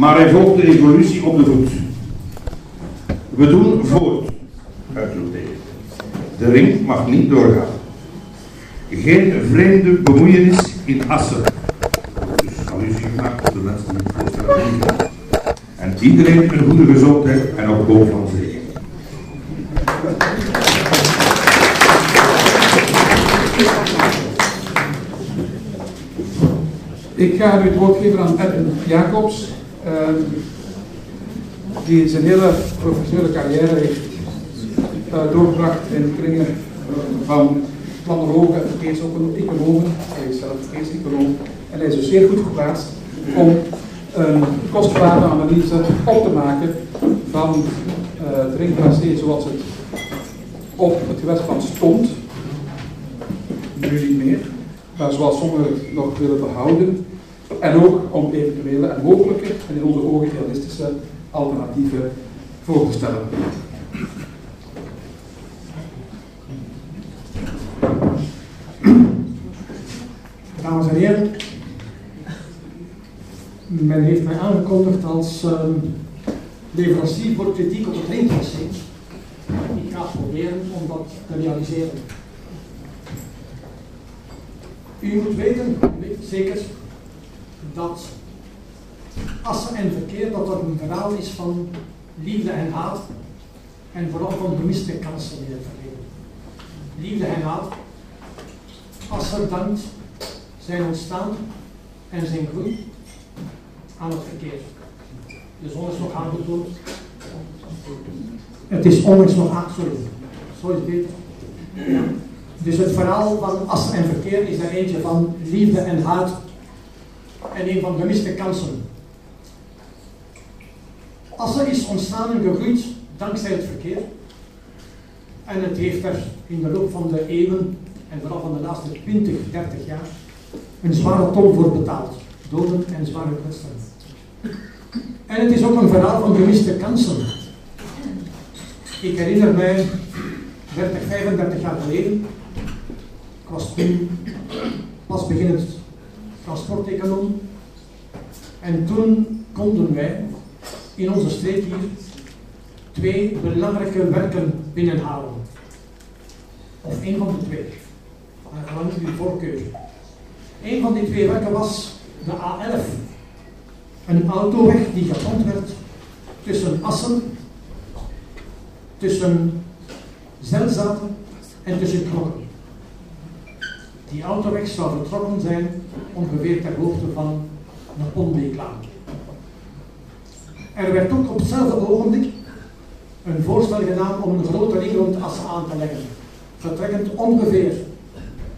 Maar hij volgt de evolutie op de voet. We doen voort. Uitroepteken. De ring mag niet doorgaan. Geen vreemde bemoeienis in Assen. Dus allusie gemaakt op de mensen voorstellen. En iedereen een goede gezondheid en op boven van zee. Ik ga het woord geven aan Edwin Jacobs, ehm, die zijn hele professionele carrière heeft uh, doorgebracht in kringen van planologen en verkeerseconomen. Hij is zelf verkeerseconoom en hij is dus zeer goed geplaatst om een kostenwaardeanalyse op te maken van uh, het ringtracé zoals het op het gewestplan stond, nu niet meer, maar zoals sommigen het nog willen behouden. En ook om eventuele en mogelijke en in onze ogen realistische alternatieven voor te stellen. Dames en heren, men heeft mij aangekondigd als um, leverancier voor kritiek op het ringtracé. Ik ga proberen om dat te realiseren. U moet weten, zeker, dat assen en verkeer dat dat een verhaal is van liefde en haat en vooral van gemiste kansen in het verleden. Liefde en haat. Assen dankt zijn ontstaan en zijn groei aan het verkeer. De zon is nog aangetoond. Het is onlangs nog aan, zo is beter. Dus het verhaal van assen en verkeer is er eentje van liefde en haat en een van gemiste kansen. Assen is ontstaan en gegroeid dankzij het verkeer. En het heeft er in de loop van de eeuwen, en vooral van de laatste 20, 30 jaar, een zware tol voor betaald. Doden en zware kwetsten. En het is ook een verhaal van gemiste kansen. Ik herinner mij, 30, 35 jaar geleden, ik was toen pas beginnend transporteconoom. En toen konden wij in onze streek hier twee belangrijke werken binnenhalen. Of één van de twee. Gewoon uw voorkeur. Een van die twee werken was de A11. Een autoweg die gepland werd tussen Assen, tussen Zelzaten en tussen Knokken. Die autoweg zou vertrokken zijn ongeveer ter hoogte van de Ponbeeklaan. Er werd ook op hetzelfde ogenblik een voorstel gedaan om een grote ring rond Assen aan te leggen. Vertrekkend ongeveer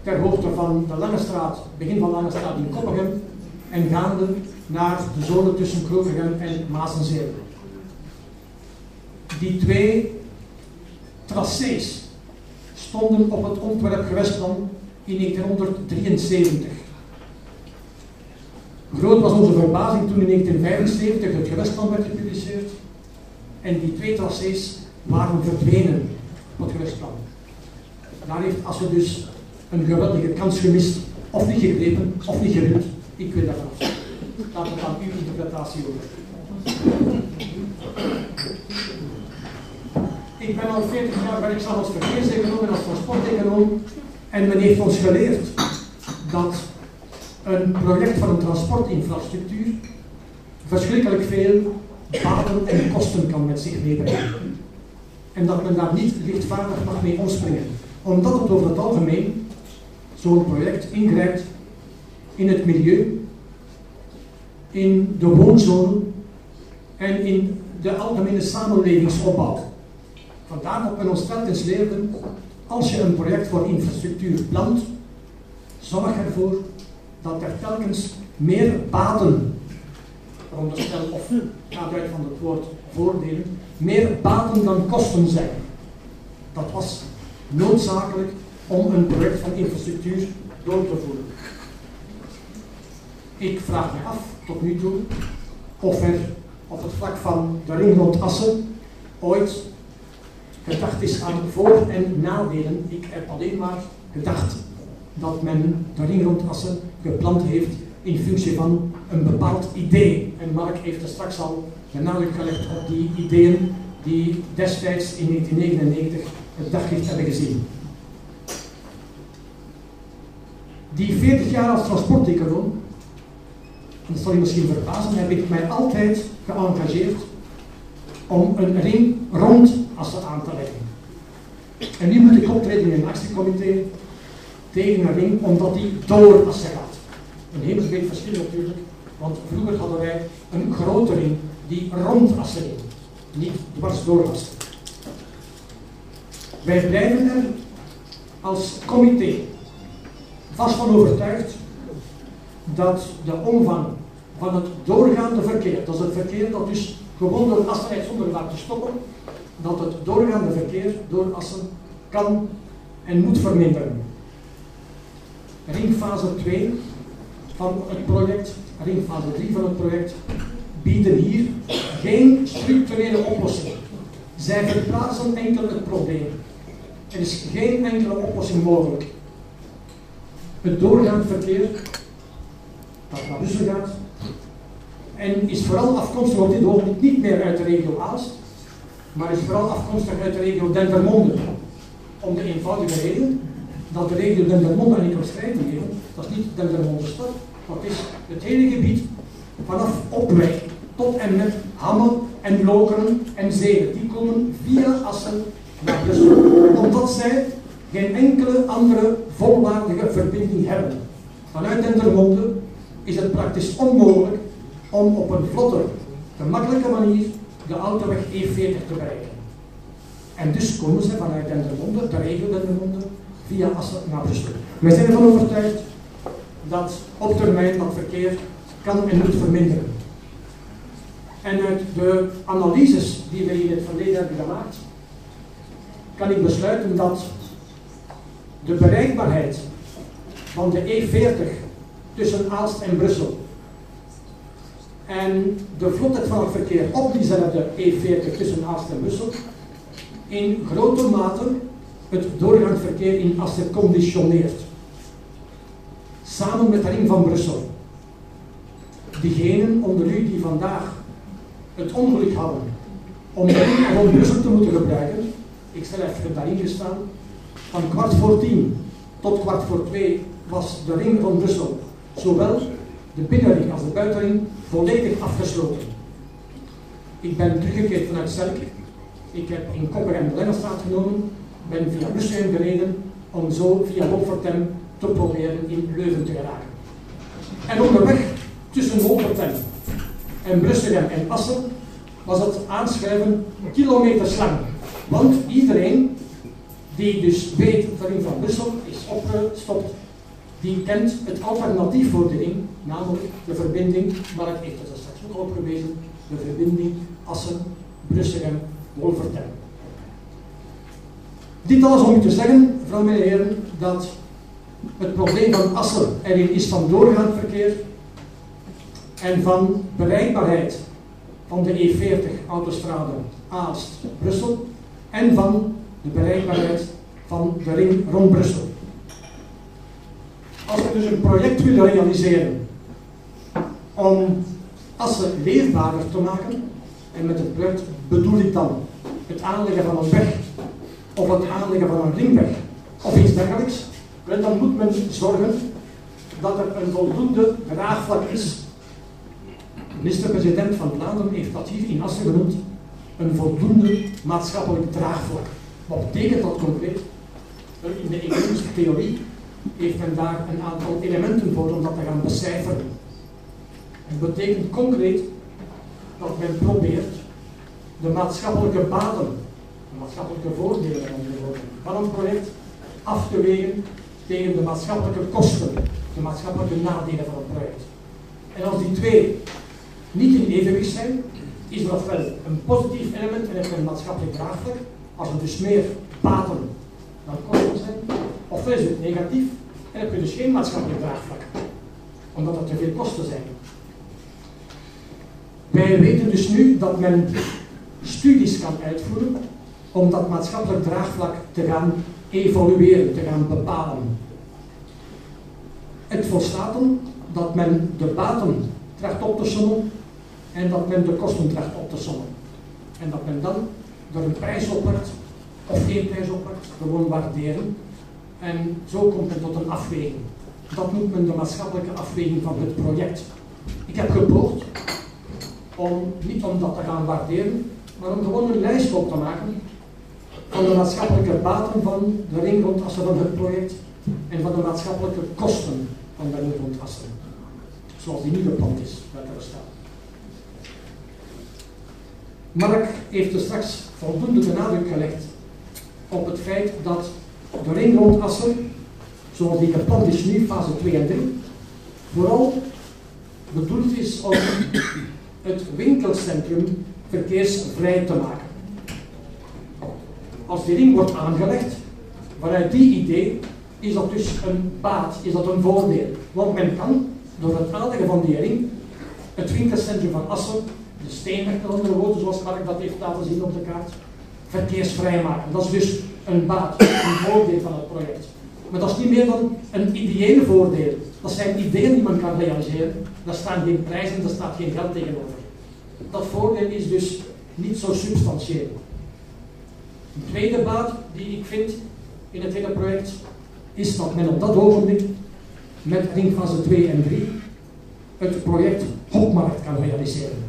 ter hoogte van de Lange Straat, begin van Lange Straat in Koppigem, en gaande naar de zone tussen Kroegem en Maasenzeel. Die twee tracés stonden op het ontwerp gewestplan in 1973. Groot was onze verbazing toen in 1975 het gewestplan werd gepubliceerd en die twee tracés waren verdwenen het gewestplan. Daar heeft Assen dus een geweldige kans gemist, of niet gegrepen, of niet gewild. Ik weet dat niet. Laat het aan uw interpretatie over. Ik ben al 40 jaar werkzaam als verkeerseconoom en als transporteconoom en men heeft ons geleerd dat een project van een transportinfrastructuur verschrikkelijk veel baten en kosten kan met zich meebrengen. En dat men daar niet lichtvaardig mag mee omspringen. Omdat het over het algemeen zo'n project ingrijpt in het milieu, in de woonzone en in de algemene samenlevingsopbouw. Vandaar dat men ons telkens leerden, als je een project voor infrastructuur plant, zorg ervoor dat er telkens meer baten, veronderstel of uit van het woord voordelen, meer baten dan kosten zijn. Dat was noodzakelijk om een project van infrastructuur door te voeren. Ik vraag me af, tot nu toe, of er op het vlak van de ring rond Assen ooit gedacht is aan voor- en nadelen. Ik heb alleen maar gedacht dat men de ring rond Assen gepland heeft in functie van een bepaald idee. En Mark heeft er straks al de nadruk gelegd op die ideeën die destijds in 1999 het daglicht hebben gezien. Die 40 jaar als transporteconoom, dat zal je misschien verbazen, heb ik mij altijd geëngageerd om een ring rond Assen aan te leggen. En nu moet ik optreden in een actiecomité tegen een ring omdat die door Assen gaat. Een hemelsbreed verschil natuurlijk, want vroeger hadden wij een grote ring die rond Assen ging, niet dwars door Assen. Wij blijven er als comité vast van overtuigd dat de omvang van het doorgaande verkeer, dat is het verkeer dat dus gewoon door Assen rijdt zonder daar te stoppen, dat het doorgaande verkeer door Assen kan en moet verminderen. Ringfase 2 van het project, ringfase 3 van het project, bieden hier geen structurele oplossing. Zij verplaatsen enkel het probleem. Er is geen enkele oplossing mogelijk. Het doorgaand verkeer dat naar Brussel gaat en is vooral afkomstig op dit ogenblik niet meer uit de regio Aalst, maar is vooral afkomstig uit de regio Dendermonde. Om de eenvoudige reden dat de regio Dendermonde niet omschrijven geven, dat is niet Dendermonde stad, dat is het hele gebied vanaf Opwijk tot en met Hamme en Lokeren en Zeden. Die komen via Assen naar Brussel, omdat zij geen enkele andere volwaardige verbinding hebben. Vanuit Dendermonde is het praktisch onmogelijk om op een vlotte, gemakkelijke manier de autoweg E40 te bereiken. En dus komen ze vanuit Dendermonde, de regio Dendermonde, via Assen naar Brussel. Wij zijn ervan overtuigd dat op termijn dat verkeer kan en moet verminderen. En uit de analyses die we in het verleden hebben gemaakt, kan ik besluiten dat de bereikbaarheid van de E40 tussen Aalst en Brussel en de vlotheid van het verkeer op diezelfde E40 tussen Aalst en Brussel in grote mate het doorgaand verkeer in Assen conditioneert. Samen met de ring van Brussel. Diegenen onder u die vandaag het ongeluk hadden om de ring van Brussel te moeten gebruiken, ik stel even daarin gestaan, van kwart voor tien tot kwart voor twee was de ring van Brussel, zowel de binnenring als de buitenring, volledig afgesloten. Ik ben teruggekeerd vanuit Selk. Ik heb in Kopperen de Lennestraat genomen, ben via Brussel gereden om zo via Wolvertem te proberen in Leuven te geraken. En onderweg tussen Wolvertem en Brussel en Assen was het aanschuiven kilometers lang. Want iedereen die dus weet dat van Brussel is opgestopt, die kent het alternatief voor de ring, namelijk de verbinding, maar ik heeft het straks ook opgewezen, de verbinding Assen, Brussel en Wolvertem. Dit alles om u te zeggen, mevrouw en heren, dat het probleem van Assen erin is van doorgaand verkeer en van bereikbaarheid van de E40 autostrade Aalst-Brussel en van de bereikbaarheid van de ring rond Brussel. Als we dus een project willen realiseren om Assen leefbaarder te maken, en met het project bedoel ik dan het aanleggen van een weg of het aanleggen van een ringweg of iets dergelijks, dan moet men zorgen dat er een voldoende draagvlak is. De minister-president van Vlaanderen heeft dat hier in Assen genoemd, een voldoende maatschappelijk draagvlak. Wat betekent dat concreet? In de economische theorie heeft men daar een aantal elementen voor om dat te gaan becijferen. Het betekent concreet dat men probeert de maatschappelijke baten, maatschappelijke voordelen van een project af te wegen tegen de maatschappelijke kosten, de maatschappelijke nadelen van het project. En als die twee niet in evenwicht zijn, is er ofwel een positief element en een maatschappelijk draagvlak, als er dus meer baten dan kosten zijn, ofwel is het negatief en heb je dus geen maatschappelijk draagvlak, omdat er te veel kosten zijn. Wij weten dus nu dat men studies kan uitvoeren om dat maatschappelijk draagvlak te gaan evalueren, te gaan bepalen. Het volstaat dat men de baten trekt op te sommen en dat men de kosten trekt op te sommen. En dat men dan door een prijs oplegt, of geen prijs oplegt, gewoon waarderen. En zo komt men tot een afweging. Dat noemt men de maatschappelijke afweging van het project. Ik heb gepoogd om, niet om dat te gaan waarderen, maar om gewoon een lijst op te maken van de maatschappelijke baten van de ringrondassen van het project en van de maatschappelijke kosten van de ringrondassen. Zoals die nu gepland is, dat er staat. Mark heeft er straks voldoende de nadruk gelegd op het feit dat de ringrondassen, zoals die gepland is nu, fase 2 en 3, vooral bedoeld is om het winkelcentrum verkeersvrij te maken. Als die ring wordt aangelegd, vanuit die idee is dat dus een baat, is dat een voordeel. Want men kan door het aanleggen van die ring het winkelcentrum van Assen, de steenweg met andere woorden, zoals Mark dat heeft laten zien op de kaart, verkeersvrij maken. Dat is dus een baat, een voordeel van het project. Maar dat is niet meer dan een ideële voordeel. Dat zijn ideeën die men kan realiseren. Daar staan geen prijzen, daar staat geen geld tegenover. Dat voordeel is dus niet zo substantieel. Een tweede baat die ik vind in het hele project is dat men op dat ogenblik met ringfase 2 en 3 het project Hopmarkt kan realiseren.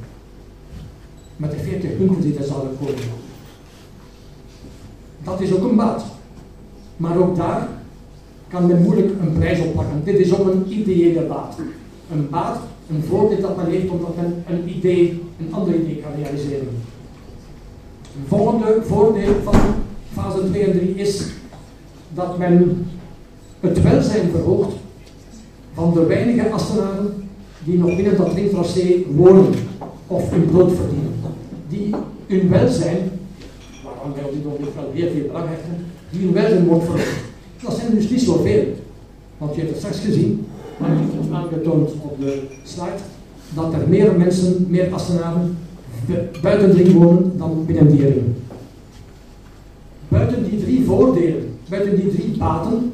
Met de 40 punten die er zouden komen. Dat is ook een baat. Maar ook daar kan men moeilijk een prijs op plakken. Dit is ook een ideële baat. Een baat, een voordeel dat men heeft omdat men een idee, een ander idee kan realiseren. Volgende voordeel van fase 2 en 3 is dat men het welzijn verhoogt van de weinige Assenaren die nog binnen dat ringtracé wonen of hun brood verdienen. Die hun welzijn, waaraan wij op dit moment wel heel veel belang die hun welzijn wordt verhoogd. Dat zijn dus niet zoveel. Want je hebt het straks gezien, maar ik heb aangetoond op de slide, dat er meer mensen, meer Assenaren buiten de ring wonen dan binnen die ring. Buiten die drie voordelen, buiten die drie baten,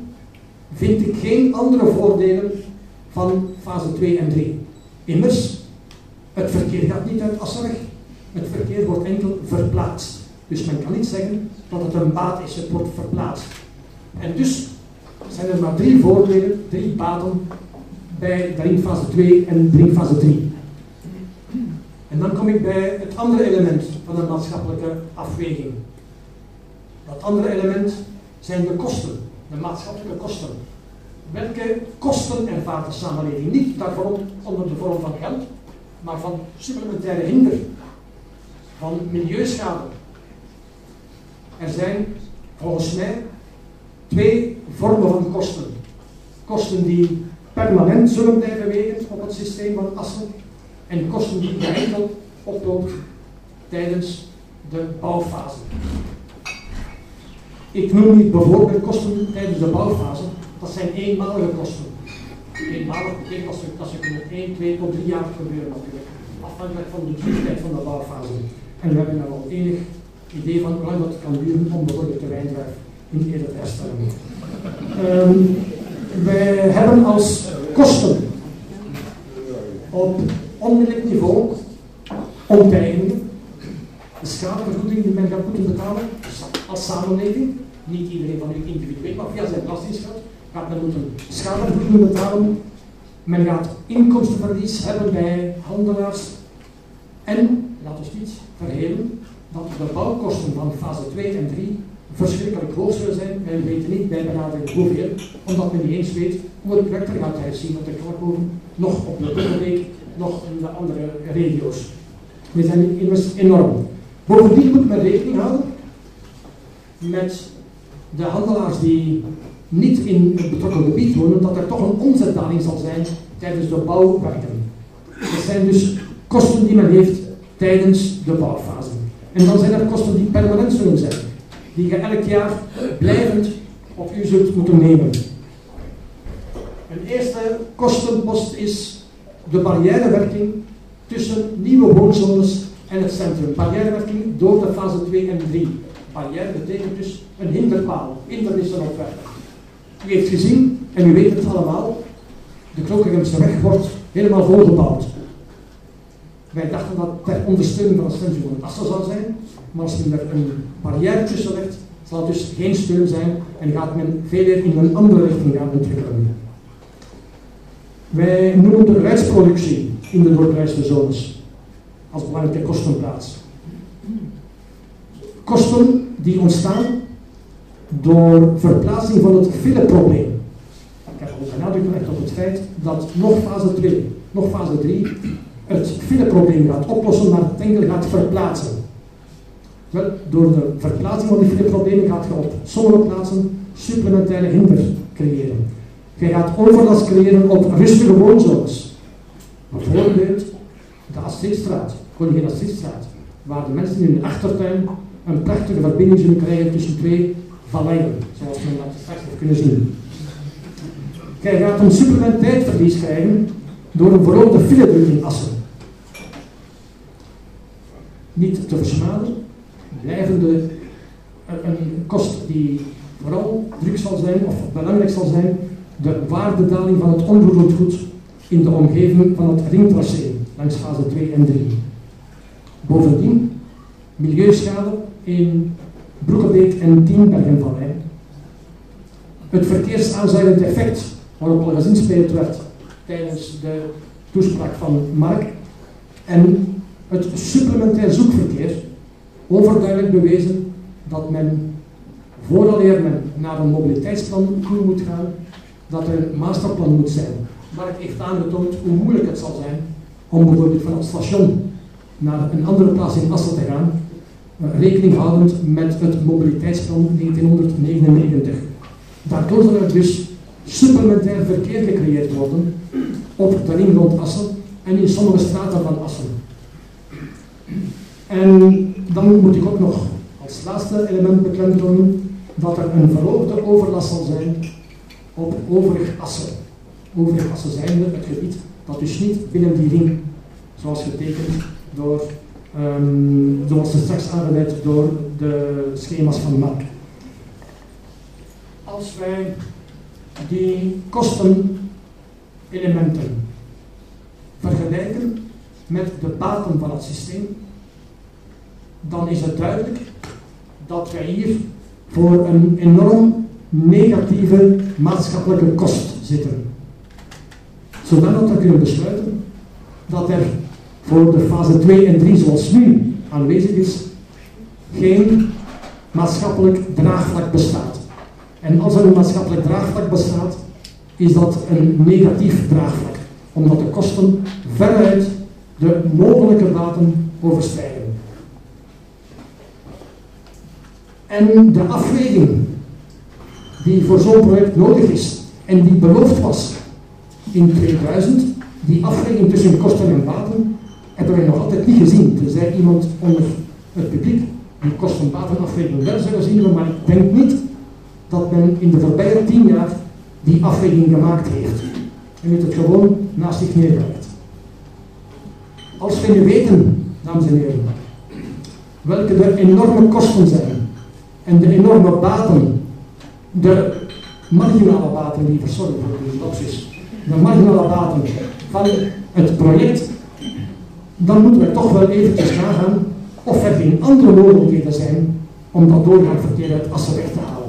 vind ik geen andere voordelen van fase 2 en 3. Immers, het verkeer gaat niet uit Assen weg. Het verkeer wordt enkel verplaatst. Dus men kan niet zeggen dat het een baat is, het wordt verplaatst. En dus zijn er maar drie voordelen, drie baten bij drinkfase 2 en drinkfase 3. En dan kom ik bij het andere element van een maatschappelijke afweging. Dat andere element zijn de kosten, de maatschappelijke kosten. Welke kosten ervaart de samenleving? Niet daarvoor onder de vorm van geld, maar van supplementaire hinder, van milieuschade. Er zijn volgens mij twee vormen van kosten. Kosten die permanent zullen blijven wegen op het systeem van assen en kosten die enkel oploopt tijdens de bouwfase. Ik noem niet bijvoorbeeld kosten tijdens de bouwfase, dat zijn eenmalige kosten. Eenmalig betekent ze, dat ze kunnen 1, 2 tot 3 jaar gebeuren natuurlijk, afhankelijk van de duurtijd van de bouwfase. En we hebben er al enig idee van hoe lang dat kan duren om bijvoorbeeld de wijndrijf in eerder te herstellen. Um, wij hebben als kosten op onmiddellijk niveau onteigeningen, de schadevergoeding die men gaat moeten betalen als samenleving, niet iedereen van u individueel, maar via zijn belastingsgeld, gaat men moeten schadevergoeding betalen. Men gaat inkomstenverlies hebben bij handelaars en, laat ons niet verhelen, dat de bouwkosten van fase 2 en 3 verschrikkelijk hoog zullen zijn. En we weten niet bij benadering hoeveel, omdat men niet eens weet hoe het project er gaat uitzien op de Krakhoven, nog op de Buddelbeek, nog in de andere regio's. Die zijn immers enorm. Bovendien moet men rekening houden met de handelaars die niet in het betrokken gebied wonen, dat er toch een omzetdaling zal zijn tijdens de bouwwerken. Dat zijn dus kosten die men heeft tijdens de bouwfase. En dan zijn er kosten die permanent zullen zijn die je elk jaar blijvend op u zult moeten nemen. Een eerste kostenpost is de barrièrewerking tussen nieuwe woonzones en het centrum. Barrièrewerking door de fase 2 en 3. Barrière betekent dus een hinderpaal, hindernissen opwerpen. U heeft gezien, en u weet het allemaal, de Krokegemse weg wordt helemaal volgebouwd. Wij dachten dat ter ondersteuning van het centrum een assen zou zijn, maar als er een barrière tussen legt, zal het dus geen steun zijn en gaat men veel in een andere richting gaan ontwikkelen. Wij noemen de rijstproductie in de doorreisde zones als belangrijke kostenplaats. Kosten die ontstaan door verplaatsing van het fileprobleem. Ik heb ook benadrukt gelegd op het feit dat nog fase 2, nog fase 3 het fileprobleem gaat oplossen, maar het enkel gaat verplaatsen. Wel, door de verplaatsing van die fileproblemen gaat je op sommige plaatsen supplementaire hinder creëren. Je gaat overlast creëren op rustige woonzones. Bijvoorbeeld de Astridstraat, Koningin Astridstraat, waar de mensen in hun achtertuin een prachtige verbinding zullen krijgen tussen twee valleien, zoals men dat straks heeft kunnen zien. Je gaat een supplementair verlies krijgen door een verhoogde filedruk in Assen. Niet te versmaden, blijvende een kost die vooral druk zal zijn, of belangrijk zal zijn, de waardedaling van het onroerend goed in de omgeving van het ringtracé langs fase 2 en 3. Bovendien milieuschade in Broekenbeek en Tienbergenvallei. Het verkeersaanzuigend effect waarop al gezinspeeld werd tijdens de toespraak van Mark en het supplementair zoekverkeer overduidelijk bewezen dat men vooraleer men naar een mobiliteitsplan toe moet gaan, dat er een masterplan moet zijn. Mark heeft aangetoond hoe moeilijk het zal zijn om bijvoorbeeld van het station naar een andere plaats in Assen te gaan, eh, rekening houdend met het mobiliteitsplan 1999. Daardoor zal er dus supplementair verkeer gecreëerd worden op de ring rond Assen en in sommige straten van Assen. En dan moet ik ook nog als laatste element beklemtonen dat er een verhoogde overlast zal zijn op overig Assen. Overig Assen zijnde het gebied dat dus niet binnen die ring, zoals getekend door, um, zoals ze straks aangeweid door de schema's van Mark. Als wij die kostenelementen vergelijken met de baten van het systeem, dan is het duidelijk dat wij hier voor een enorm negatieve maatschappelijke kost zitten. Zodat we kunnen besluiten dat er voor de fase 2 en 3 zoals nu aanwezig is, geen maatschappelijk draagvlak bestaat. En als er een maatschappelijk draagvlak bestaat, is dat een negatief draagvlak, omdat de kosten veruit de mogelijke baten overstijgen. En de afweging die voor zo'n project nodig is en die beloofd was in 2000, die afweging tussen kosten en baten, hebben wij nog altijd niet gezien. Tenzij iemand onder het publiek die kosten-batenafweging wel zou zien, maar ik denk niet dat men in de voorbije tien jaar die afweging gemaakt heeft. En heeft het gewoon naast zich neergelegd. Als we nu weten, dames en heren, welke de enorme kosten zijn en de enorme baten, de marginale liever, sorry voor de lapsus, de marginale baten van het project, dan moeten we toch wel eventjes nagaan of er geen andere mogelijkheden zijn om dat doorgaanverkeer uit Assen weg te halen.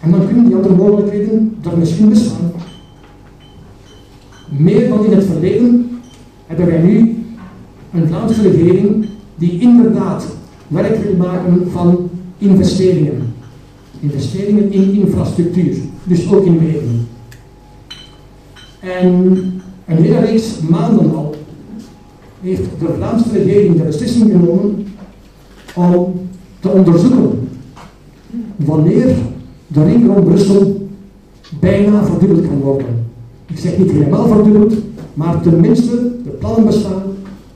En dan kunnen die andere mogelijkheden er misschien bestaan. Meer dan in het verleden hebben wij nu een Vlaamse regering die inderdaad werk wil maken van investeringen. Investeringen in infrastructuur, dus ook in wegen. En een hele reeks maanden al heeft de Vlaamse regering de beslissing genomen om te onderzoeken wanneer de ring rond Brussel bijna verdubbeld kan worden. Ik zeg niet helemaal verdubbeld, maar tenminste de plannen bestaan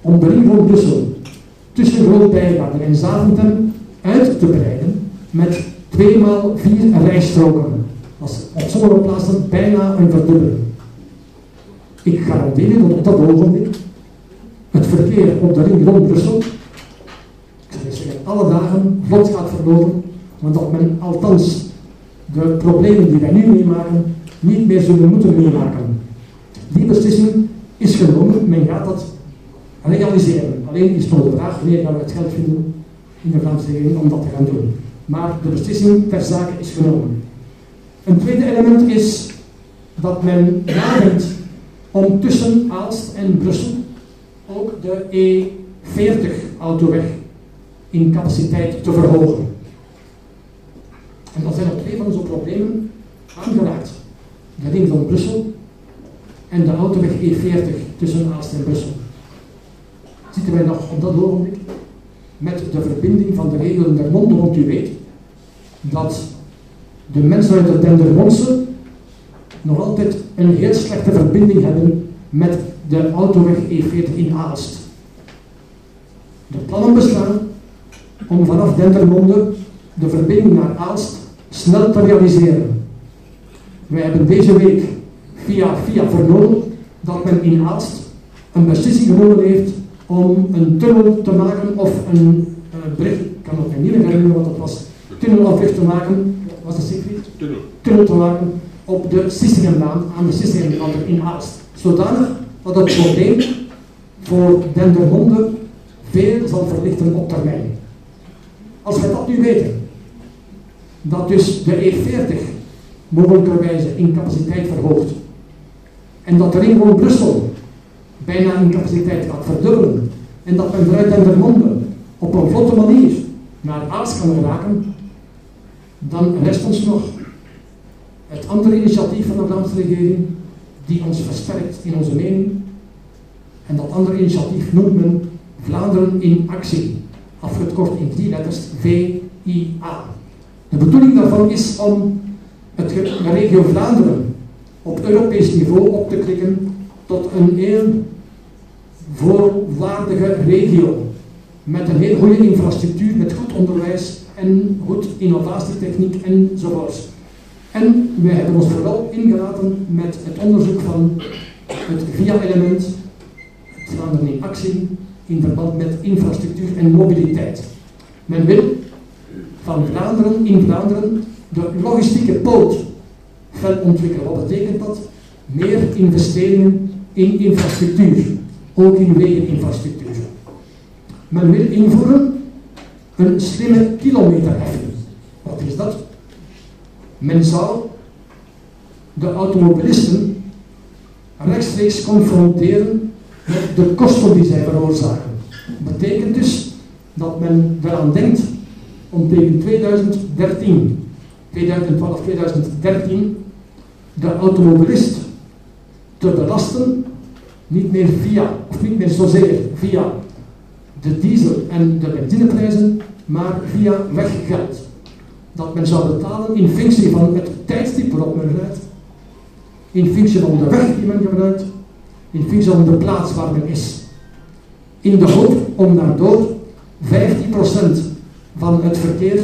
om de ring rond Brussel tussen Groot-Bijgaarden en Zaventem uit te breiden met tweemaal vier rijstroken. Dat is op sommige plaatsen bijna een verdubbeling. Ik garandeer dat op dat ogenblik het verkeer op de ring rond Brussel, ik zou zeggen alle dagen, vlot gaat verlopen, want dat men althans de problemen die wij nu meemaken niet meer zullen moeten meemaken. Die beslissing is genomen, men gaat dat realiseren. Alleen is nog de vraag wanneer we het geld vinden in de Vlaamse regering om dat te gaan doen. Maar de beslissing ter zake is genomen. Een tweede element is dat men nadenkt om tussen Aalst en Brussel ook de E40-autoweg in capaciteit te verhogen. En dan zijn er twee van onze problemen aangeraakt. De ring van Brussel en de autoweg E40 tussen Aalst en Brussel. Zitten wij nog op dat ogenblik met de verbinding van de regelen der Monde, want u weet dat de mensen uit de Dendermondse nog altijd een heel slechte verbinding hebben met de autoweg E40 in Aalst. De plannen bestaan om vanaf Dendermonde de verbinding naar Aalst snel te realiseren. Wij hebben deze week via via vernomen dat men in Aalst een beslissing genomen heeft om een tunnel te maken of een uh, bericht, ik kan het niet meer herinneren wat het was, tunnel of te maken, was het zeker Tunnel. Tunnel te maken op de Sissingenbaan, aan de Sissingenbaan in Aalst. Zodanig dat het probleem voor Dendermonde veel zal verlichten op termijn. Als wij dat nu weten, dat dus de E40 mogelijkerwijze in capaciteit verhoogt en dat de rond Brussel bijna in capaciteit gaat verdubbelen en dat men vanuit Dendermonde op een vlotte manier naar Aas kan geraken, dan rest ons nog het andere initiatief van de Vlaamse regering die ons versterkt in onze mening. En dat andere initiatief noemt men Vlaanderen in actie, afgekort in drie letters VIA. De bedoeling daarvan is om het, de regio Vlaanderen op Europees niveau op te klikken tot een heel voorwaardige regio. Met een heel goede infrastructuur, met goed onderwijs en goed innovatietechniek enzovoorts. En wij hebben ons vooral ingelaten met het onderzoek van het VIA-element, het Vlaanderen in actie, in verband met infrastructuur en mobiliteit. Men wil van Vlaanderen in Vlaanderen de logistieke poot fel ontwikkelen. Wat betekent dat? Meer investeringen in infrastructuur, ook in wegeninfrastructuur. Men wil invoeren een slimme kilometerheffing. Wat is dat? Men zou de automobilisten rechtstreeks confronteren met de kosten die zij veroorzaken. Dat betekent dus dat men eraan denkt om tegen 2013, 2012, 2013 de automobilist te belasten, niet meer via, of niet meer zozeer via de diesel- en de benzineprijzen, maar via weggeld. Dat men zou betalen in functie van het tijdstip waarop men rijdt, in functie van de weg die men gebruikt, in functie van de plaats waar men is. In de hoop om daardoor 15% van het verkeer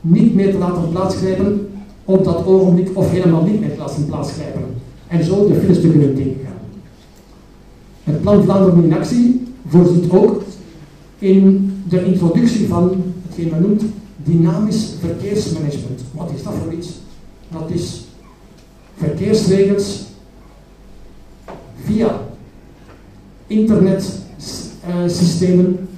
niet meer te laten plaatsgrijpen op dat ogenblik of helemaal niet meer te laten plaatsgrijpen. En zo de files te kunnen tegengaan. Het plan Vlaanderen in actie voorziet ook in de introductie van hetgeen men noemt dynamisch verkeersmanagement. Wat is dat voor iets? Dat is verkeersregels via internetsystemen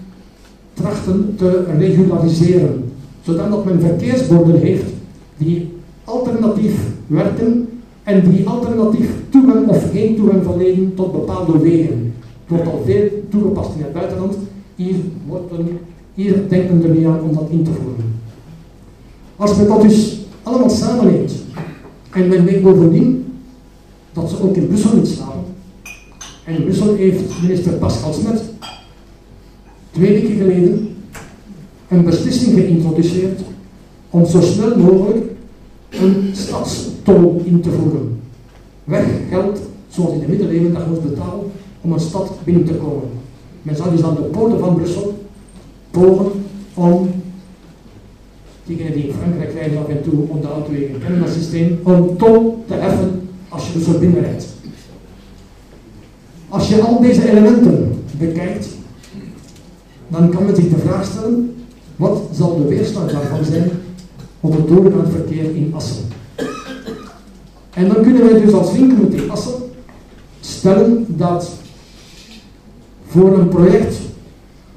trachten te regulariseren, zodat men verkeersborden heeft die alternatief werken en die alternatief toegang of geen toegang verlenen tot bepaalde wegen. Het wordt al veel toegepast in het buitenland. Hier, hier denken we er niet aan om dat in te voeren. Als men dat dus allemaal samenneemt en men weet bovendien dat ze ook in Brussel niet slapen. En in Brussel heeft minister Pascal Smet twee weken geleden een beslissing geïntroduceerd om zo snel mogelijk een stadstol in te voeren. Weggeld, zoals in de middeleeuwen, dat moest betalen om een stad binnen te komen. Men zou dus aan de poorten van Brussel pogen om diegenen die in Frankrijk rijden af en toe op de autowegen kennen dat systeem, om tol te heffen als je Brussel binnenrijdt. Als je al deze elementen bekijkt, dan kan men zich de vraag stellen, wat zal de weerstand daarvan zijn op het doorgaand verkeer in Assen? En dan kunnen wij dus als ringcomité Assen stellen dat voor een project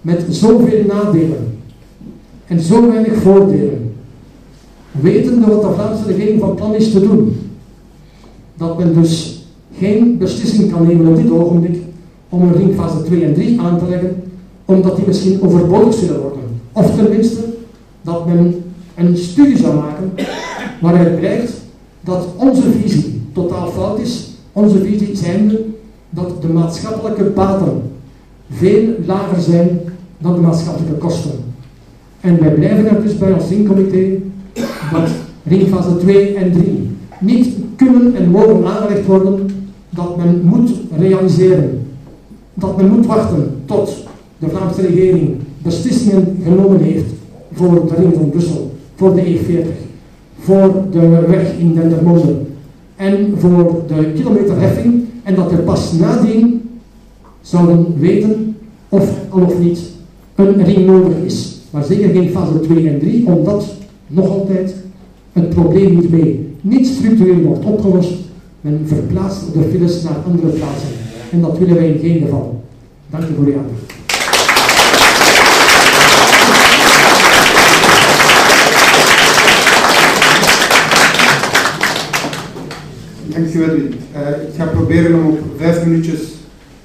met zoveel nadelen en zo weinig voordelen, wetende wat de Vlaamse regering van plan is te doen, dat men dus geen beslissing kan nemen op dit ogenblik om een ringfase 2 en 3 aan te leggen, omdat die misschien overbodig zullen worden. Of tenminste, dat men een studie zou maken waaruit blijkt dat onze visie totaal fout is. Onze visie zijnde dat de maatschappelijke baten veel lager zijn dan de maatschappelijke kosten. En wij blijven er dus bij ons ringcomité dat ringfase 2 en 3 niet kunnen en mogen aangelegd worden dat men moet realiseren. Dat men moet wachten tot de Vlaamse regering beslissingen genomen heeft voor de ring van Brussel, voor de E40, voor de weg in Dendermonde en voor de kilometerheffing en dat er pas nadien zouden weten of al of niet een ring nodig is. Maar zeker geen fase 2 en 3, omdat nog altijd het probleem hiermee niet structureel wordt opgelost. Men verplaatst de files naar andere plaatsen. En dat willen wij in geen geval. Dank u voor uw aandacht. Dankjewel. Uh, ik ga proberen om op vijf minuutjes,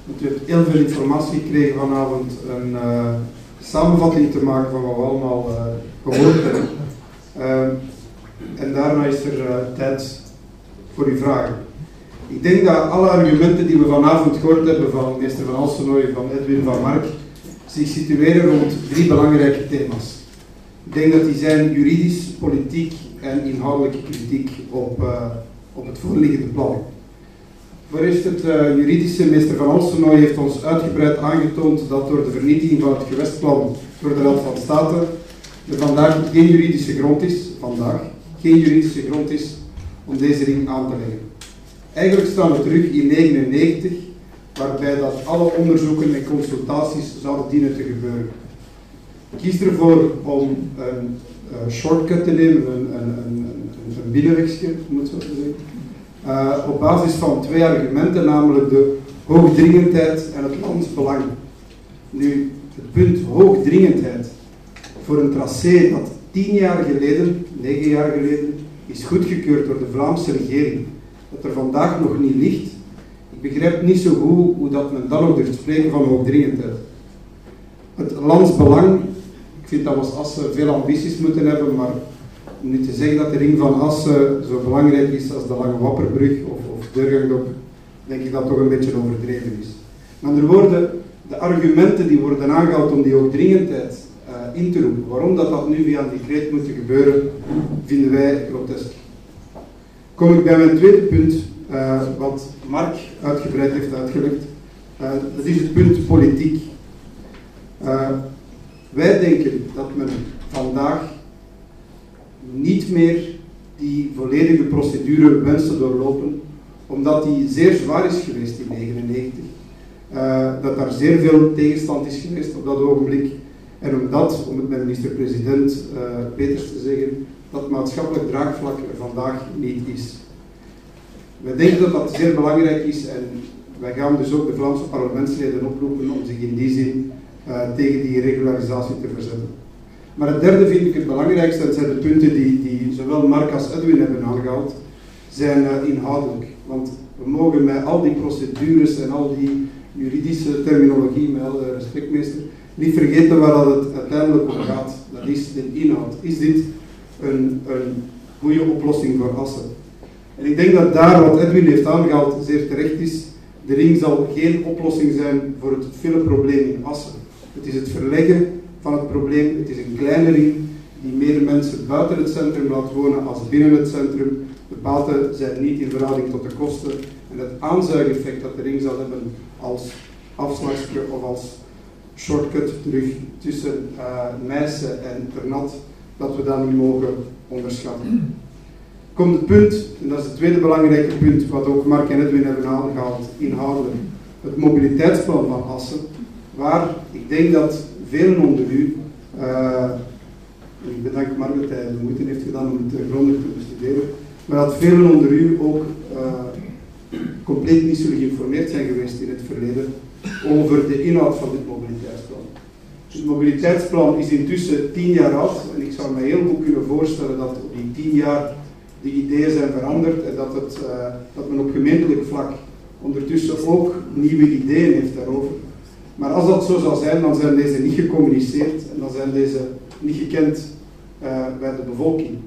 want u hebt heel veel informatie gekregen vanavond, een uh, samenvatting te maken van wat we allemaal uh, gehoord hebben. en daarna is er tijd voor uw vragen. Ik denk dat alle argumenten die we vanavond gehoord hebben van meester Van Alsenooy, van Edwin van Mark, zich situeren rond drie belangrijke thema's. Ik denk dat die zijn juridisch, politiek en inhoudelijke kritiek op op het voorliggende plan. Voor eerst het uh, juridische, meester Van Alsenooy heeft ons uitgebreid aangetoond dat door de vernietiging van het gewestplan door de Raad van State er vandaag geen juridische grond is, vandaag, geen juridische grond is om deze ring aan te leggen. Eigenlijk staan we terug in 1999, waarbij dat alle onderzoeken en consultaties zouden dienen te gebeuren. Kies ervoor om een uh, shortcut te nemen, een, een, binnenwegje, om het zo zeggen. Uh, op basis van twee argumenten, namelijk de hoogdringendheid en het landsbelang. Nu, het punt hoogdringendheid voor een tracé dat tien jaar geleden, negen jaar geleden, is goedgekeurd door de Vlaamse regering, dat er vandaag nog niet ligt. Ik begrijp niet zo goed hoe dat men dan nog durft spreken van hoogdringendheid. Het landsbelang vind dat we als Assen veel ambities moeten hebben, maar niet te zeggen dat de ring van Assen zo belangrijk is als de Lange Wapperbrug of, of Durgangdok, denk ik dat toch een beetje overdreven is. Maar er worden de argumenten die worden aangehaald om die hoogdringendheid uh, in te roepen, waarom dat, dat nu via een decreet moet gebeuren, vinden wij grotesk. Kom ik bij mijn tweede punt, uh, wat Mark uitgebreid heeft uitgelegd. Uh, dat is het punt politiek. Wij denken dat men vandaag niet meer die volledige procedure wenst te doorlopen, omdat die zeer zwaar is geweest in 1999. Uh, dat daar zeer veel tegenstand is geweest op dat ogenblik. En omdat, om het met minister-president uh, Peters te zeggen, dat maatschappelijk draagvlak er vandaag niet is. Wij denken dat dat zeer belangrijk is en wij gaan dus ook de Vlaamse parlementsleden oproepen om zich in die zin uh, tegen die regularisatie te verzetten. Maar het derde vind ik het belangrijkste, dat zijn de punten die, die zowel Mark als Edwin hebben aangehaald, zijn uh, inhoudelijk. Want we mogen met al die procedures en al die juridische terminologie, met alle respectmeester, niet vergeten waar dat het uiteindelijk om gaat. Dat is de inhoud. Is dit een, een goede oplossing voor Assen? En ik denk dat daar wat Edwin heeft aangehaald zeer terecht is. De ring zal geen oplossing zijn voor het fileprobleem in Assen. Het is het verleggen van het probleem. Het is een kleine ring die meer mensen buiten het centrum laat wonen als binnen het centrum. De baten zijn niet in verhouding tot de kosten. En het aanzuigeffect dat de ring zal hebben als afslagje of als shortcut terug tussen uh, Nijssen en Ternat, dat we dat niet mogen onderschatten. Komt het punt, en dat is het tweede belangrijke punt, wat ook Mark en Edwin hebben aangehaald, inhoudelijk. Het mobiliteitsplan van Assen waar ik denk dat velen onder u, uh, ik bedank Margaret dat hij de moeite heeft gedaan om het grondig te bestuderen, maar dat velen onder u ook compleet niet zullen geïnformeerd zijn geweest in het verleden over de inhoud van dit mobiliteitsplan. Het mobiliteitsplan is intussen tien jaar oud en ik zou me heel goed kunnen voorstellen dat op die tien jaar de ideeën zijn veranderd en dat, het, uh, dat men op gemeentelijk vlak ondertussen ook nieuwe ideeën heeft daarover. Maar als dat zo zou zijn, dan zijn deze niet gecommuniceerd en dan zijn deze niet gekend uh, bij de bevolking.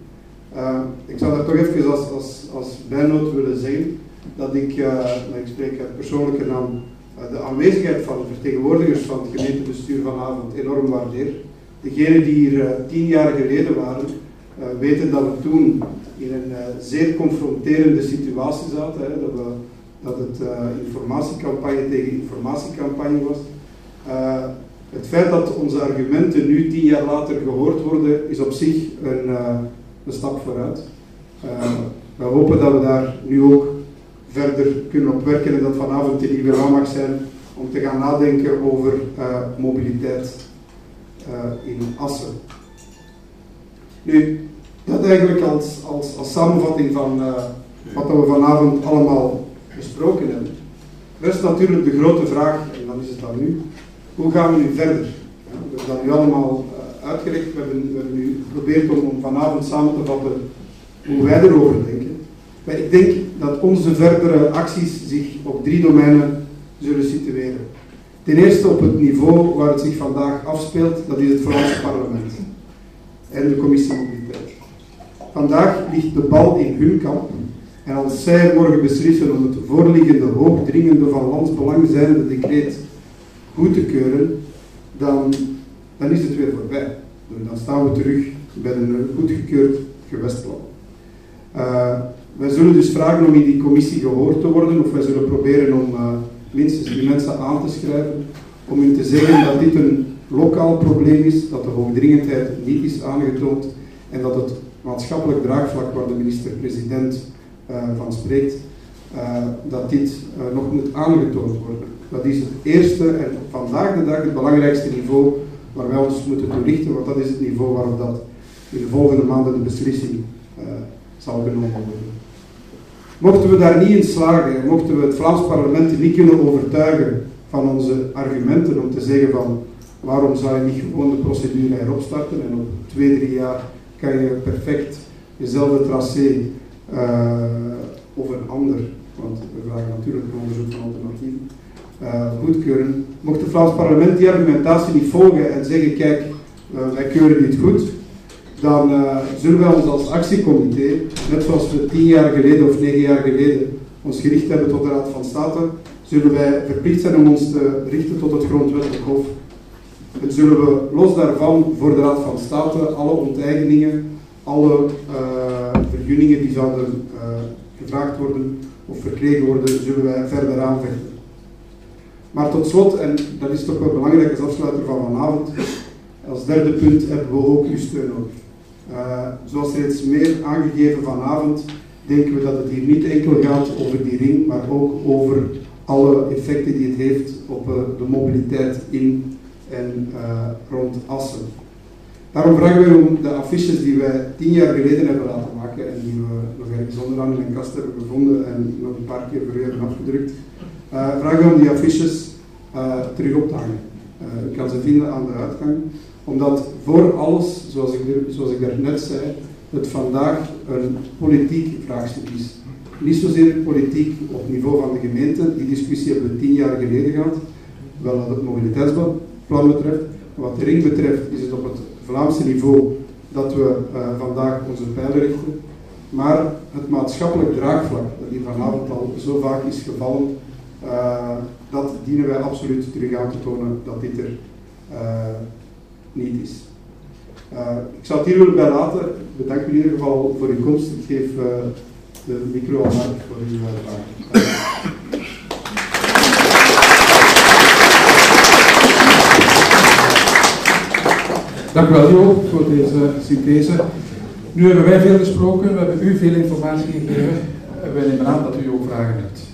Uh, ik zou daar toch even als, als, als bijnoot willen zeggen dat ik, ik spreek uit persoonlijke naam, de aanwezigheid van de vertegenwoordigers van het gemeentebestuur vanavond enorm waardeer. Degenen die hier tien jaar geleden waren, weten dat we toen in een zeer confronterende situatie zaten. Hè, dat, dat het uh, informatiecampagne tegen informatiecampagne was. Uh, het feit dat onze argumenten nu tien jaar later gehoord worden, is op zich een, uh, een stap vooruit. we hopen dat we daar nu ook verder kunnen op werken en dat vanavond de nieuwe mag zijn om te gaan nadenken over mobiliteit in Assen. Nu, dat eigenlijk als, als, samenvatting van wat we vanavond allemaal besproken hebben. Rest natuurlijk de grote vraag, en dan is het dan nu, hoe gaan we nu verder? We hebben dat nu allemaal uh, uitgelegd, we hebben, we nu geprobeerd om, om, vanavond samen te vatten hoe wij erover denken. Maar ik denk dat onze verdere acties zich op drie domeinen zullen situeren. Ten eerste op het niveau waar het zich vandaag afspeelt, dat is het Franse parlement en de commissie mobiliteit. Vandaag ligt de bal in hun kamp en als zij morgen beslissen om het voorliggende hoogdringende van landsbelang zijnde decreet goed te keuren, dan, dan is het weer voorbij. Dan staan we terug bij een goedgekeurd gewestplan. Uh, wij zullen dus vragen om in die commissie gehoord te worden, of wij zullen proberen om uh, minstens die mensen aan te schrijven, om hun te zeggen dat dit een lokaal probleem is, dat de hoogdringendheid niet is aangetoond en dat het maatschappelijk draagvlak waar de minister-president uh, van spreekt, dat dit nog moet aangetoond worden. Dat is het eerste en vandaag de dag het belangrijkste niveau waar wij ons moeten toe richten, want dat is het niveau waarop dat in de volgende maanden de beslissing zal genomen worden. Mochten we daar niet in slagen, mochten we het Vlaams parlement niet kunnen overtuigen van onze argumenten om te zeggen van waarom zou je niet gewoon de procedure erop starten en op twee, drie jaar kan je perfect jezelfde tracé uh, of een ander, want we vragen natuurlijk een onderzoek van alternatieven, uh, goedkeuren. Mocht het Vlaams parlement die argumentatie niet volgen en zeggen, kijk, uh, wij keuren dit goed, dan zullen wij ons als actiecomité, net zoals we tien jaar geleden of negen jaar geleden ons gericht hebben tot de Raad van State, zullen wij verplicht zijn om ons te richten tot het grondwettelijk hof. En zullen we los daarvan voor de Raad van State alle onteigeningen, alle vergunningen die zouden gevraagd worden of verkregen worden, zullen wij verder aanvechten. Maar tot slot, en dat is toch wel belangrijk als afsluiter van vanavond, als derde punt hebben we ook uw steun nodig. Uh, zoals reeds meer aangegeven vanavond, denken we dat het hier niet enkel gaat over die ring, maar ook over alle effecten die het heeft op de mobiliteit in en uh, rond Assen. Daarom vragen we om de affiches die wij tien jaar geleden hebben laten maken en die we nog ergens onderaan in een kast hebben gevonden en nog een paar keer voor u hebben afgedrukt, vragen we om die affiches uh, terug op te hangen. Uh, u kan ze vinden aan de uitgang, omdat voor alles, zoals ik, zoals ik daarnet zei, het vandaag een politiek vraagstuk is. Niet zozeer politiek op niveau van de gemeente, die discussie hebben we tien jaar geleden gehad, wel wat het mobiliteitsplan betreft. Wat de ring betreft is het op het Vlaamse niveau dat we vandaag onze pijlen richten. Maar het maatschappelijk draagvlak, dat hier vanavond al zo vaak is gevallen, dat dienen wij absoluut terug aan te tonen dat dit er uh, niet is. ik zou het hier willen bij laten. Bedank u in ieder geval voor uw komst. Ik geef de micro aan Mark voor uw vragen. Dank u wel, Jo, voor deze synthese. Nu hebben wij veel gesproken, we hebben u veel informatie gegeven. En wij nemen aan dat u ook vragen hebt.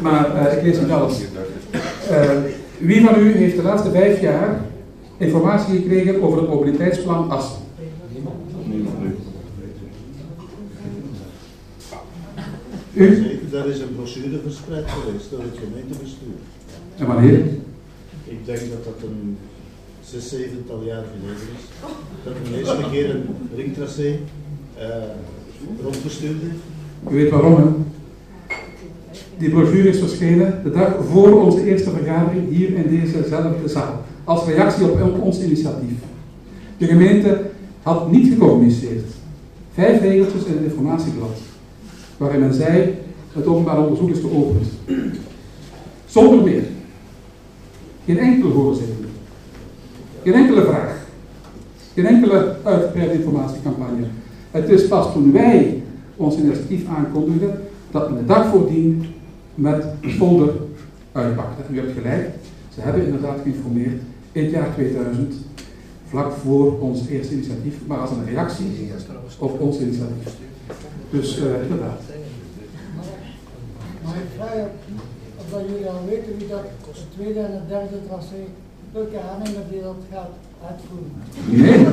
maar uh, ik lees niet alles. Uh, wie van u heeft de laatste vijf jaar informatie gekregen over het mobiliteitsplan Assen? U? Daar is een brochure verspreid geweest door het gemeentebestuur. En wanneer? Ik denk dat dat een zes, zevental jaar geleden is. Dat de eerste keer een ringtracé uh, rondgestuurd U weet waarom, hè? Die brochure is verschenen de dag voor onze eerste vergadering hier in dezezelfde zaal. Als reactie op ons initiatief. De gemeente had niet gecommuniceerd. Vijf regeltjes in het informatieblad. Waarin men zei, het openbaar onderzoek is geopend. Zonder meer. Geen enkele hoorzitting. Geen enkele vraag. Geen enkele uitgebreide informatiecampagne. Het is pas toen wij ons initiatief aankondigden dat men de dag voordien met een folder uitpakte. En u hebt gelijk, ze hebben inderdaad geïnformeerd in het jaar 2000, vlak voor ons eerste initiatief, maar als een reactie op ons initiatief. Dus uh, inderdaad. Maar ik vraag of dat jullie al weten wie dat het tweede en het derde tracé, welke aannemer die dat gaat uitvoeren. Nee.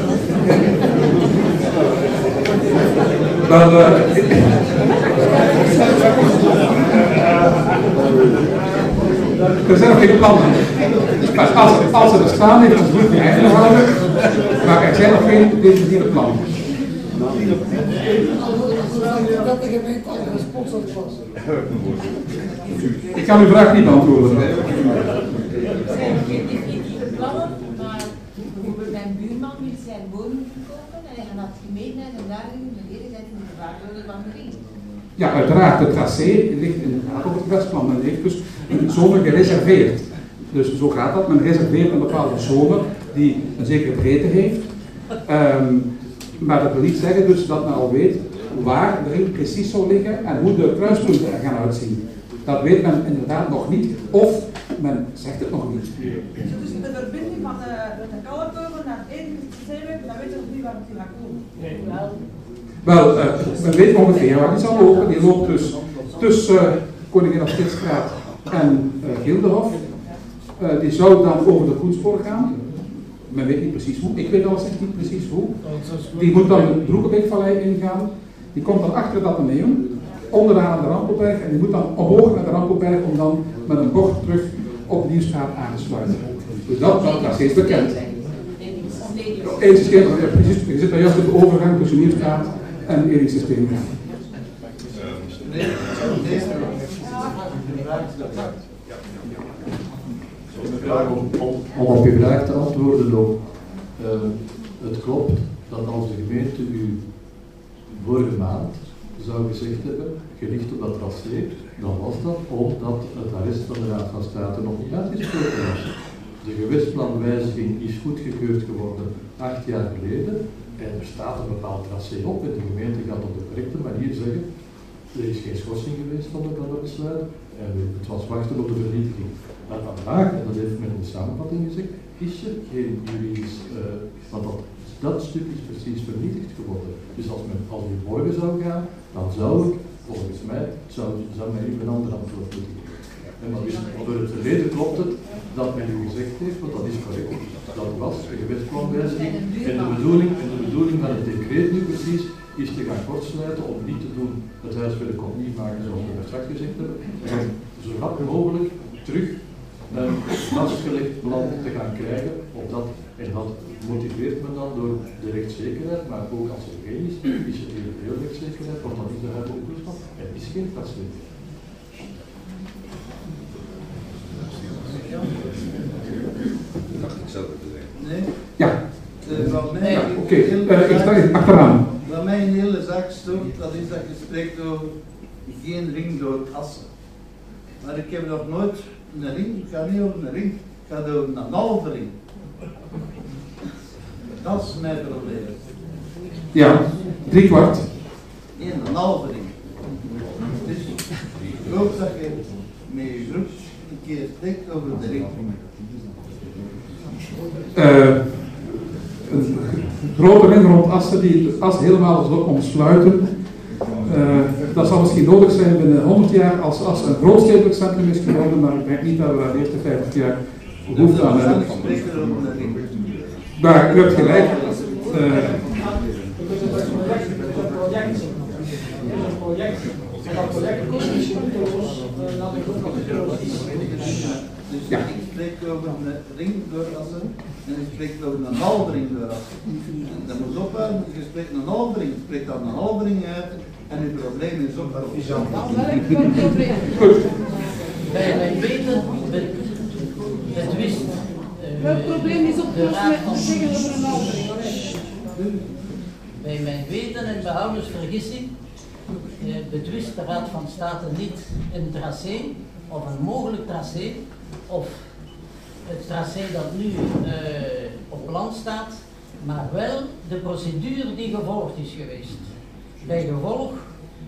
Er zijn nog geen plannen. Maar als, als er staan, heeft ons goed eigen houden. Maar er zijn nog geen definitieve plannen. Ik kan uw vraag niet beantwoorden. Er zijn geen definitieve plannen, maar bijvoorbeeld mijn buurman wil zijn woning verkopen en hij gaat gemeente en daar de de de. Ja, uiteraard. Het tracé ligt inderdaad op het westplan. Men heeft dus een zone gereserveerd. Dus zo gaat dat. Men reserveert een bepaalde zone die een zekere breedte heeft. Um, maar dat wil niet zeggen dus dat men al weet waar de ring precies zal liggen en hoe de kruispunten er gaan uitzien. Dat weet men inderdaad nog niet, of men zegt het nog niet. Dus de verbinding van de, de Kouwentoren naar het Zeeweg, dan weet je nog niet waar het gaat komen. Wel, uh, men weet ongeveer waar die zal lopen. Die loopt dus tussen uh, Koningin en uh, Gildehof. Uh, die zou dan over de Koenspoor gaan. Men weet niet precies hoe. Ik weet al niet precies hoe. Die moet dan de Broekenbeekvallei ingaan. Die komt dan achter dat aneum, onderaan de Rampelberg. En die moet dan omhoog naar de Rampelberg om dan met een bocht terug op Nieuwstraat aan te sluiten. Dus dat, dat, dat is steeds bekend. Eens is precies, je zit daar juist op de overgang tussen Nieuwstraat en Erik Systeem. Om op uw vraag te antwoorden ook, uh, het klopt dat als de gemeente u vorige maand zou gezegd hebben, gericht op dat tracé, dan was dat omdat het arrest van de Raad van State nog niet uitgesproken was. De gewestplanwijziging is goedgekeurd geworden acht jaar geleden en er staat een bepaald tracé op en de gemeente gaat op de correcte manier zeggen, er is geen schorsing geweest van dat besluit en het was wachten op de vernietiging. Maar vandaag, en dat heeft men in de samenvatting gezegd, is er geen juridisch, uh, want dat, dat stuk is precies vernietigd geworden. Dus als men als morgen zou gaan, dan zou ik, volgens mij, zou, zou men een ander antwoord moeten. En dat is, door het verleden klopt het dat men u gezegd heeft, want dat is correct. Dat was de gewetsplanwijziging. En de bedoeling, en de bedoeling van het decreet nu precies is te gaan kortsluiten om niet te doen het huis willen opnieuw maken zoals we straks gezegd hebben. En zo rap mogelijk terug een vastgelegd plan te gaan krijgen op dat. En dat motiveert men dan door de rechtszekerheid, maar ook als er geen is, is er hier veel rechtszekerheid, want dan is de huid opgelost. Er is geen vastlegging. Nee? Ja. Uh, wat mij ja, Oké, okay. uh, ik sta hier achteraan. Wat mij een hele zaak stoort, dat is dat je spreekt over geen ring door Assen. Maar ik heb nog nooit een ring, ik ga niet over een ring, ik ga over een halve ring. Dat is mijn probleem. Ja, drie kwart. Nee, een halve ring. Ik hoop dat je met je groep over de. Eh, een grote ring rond Assen die het Assen helemaal zal omsluiten. Eh, dat zal misschien nodig zijn binnen 100 jaar als Assen een grootstedelijk centrum is geworden, maar ik denk niet dat we daar de eerste 50 jaar behoefte aan hebben. Er. Maar u hebt gelijk. Eh, Dus een project, dat project kost misschien dus, eh, laat ik ook nog Dus Ja. ik spreek over een ring door Assen en ik spreek over een halve ring door Assen. En dat moet ophouden, je spreekt een halve ring, je spreekt dan een halve ring uit en je probleem is. Dan werk ik wel probleem. goed. Bij mijn weten betwist eh, Het probleem is opgelost Raad met van de zeggen over een aldering. Bij mijn weten en behoudensvergissing eh, betwist de Raad van State niet een tracé of een mogelijk tracé of het tracé dat nu eh, op plan staat, maar wel de procedure die gevolgd is geweest. Bij gevolg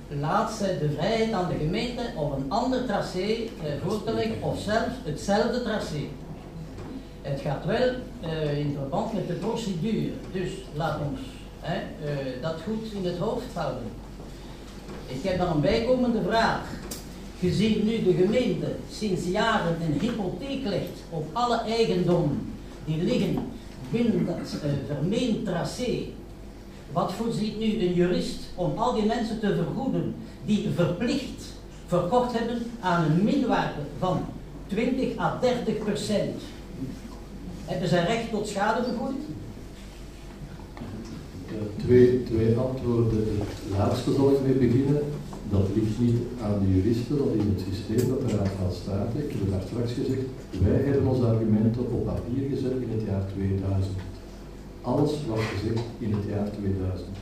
laat zij de vrijheid aan de gemeente om een ander tracé eh, voor te leggen of zelfs hetzelfde tracé. Het gaat wel eh, in verband met de procedure, dus laat ons hè, dat goed in het hoofd houden. Ik heb dan een bijkomende vraag. Gezien nu de gemeente sinds jaren een hypotheek legt op alle eigendommen die liggen binnen dat eh, vermeend tracé, wat voorziet nu een jurist om al die mensen te vergoeden die verplicht verkocht hebben aan een minwaarde van 20 à 30 procent? Hebben zij recht tot schadevergoeding? Eh, twee, twee antwoorden. Het laatste zal ik mee beginnen. Dat ligt niet aan de juristen, dat is het systeem dat de Raad van State. Ik heb daar straks gezegd. Wij hebben onze argumenten op papier gezet in het jaar 2000. Alles was gezegd in het jaar 2000.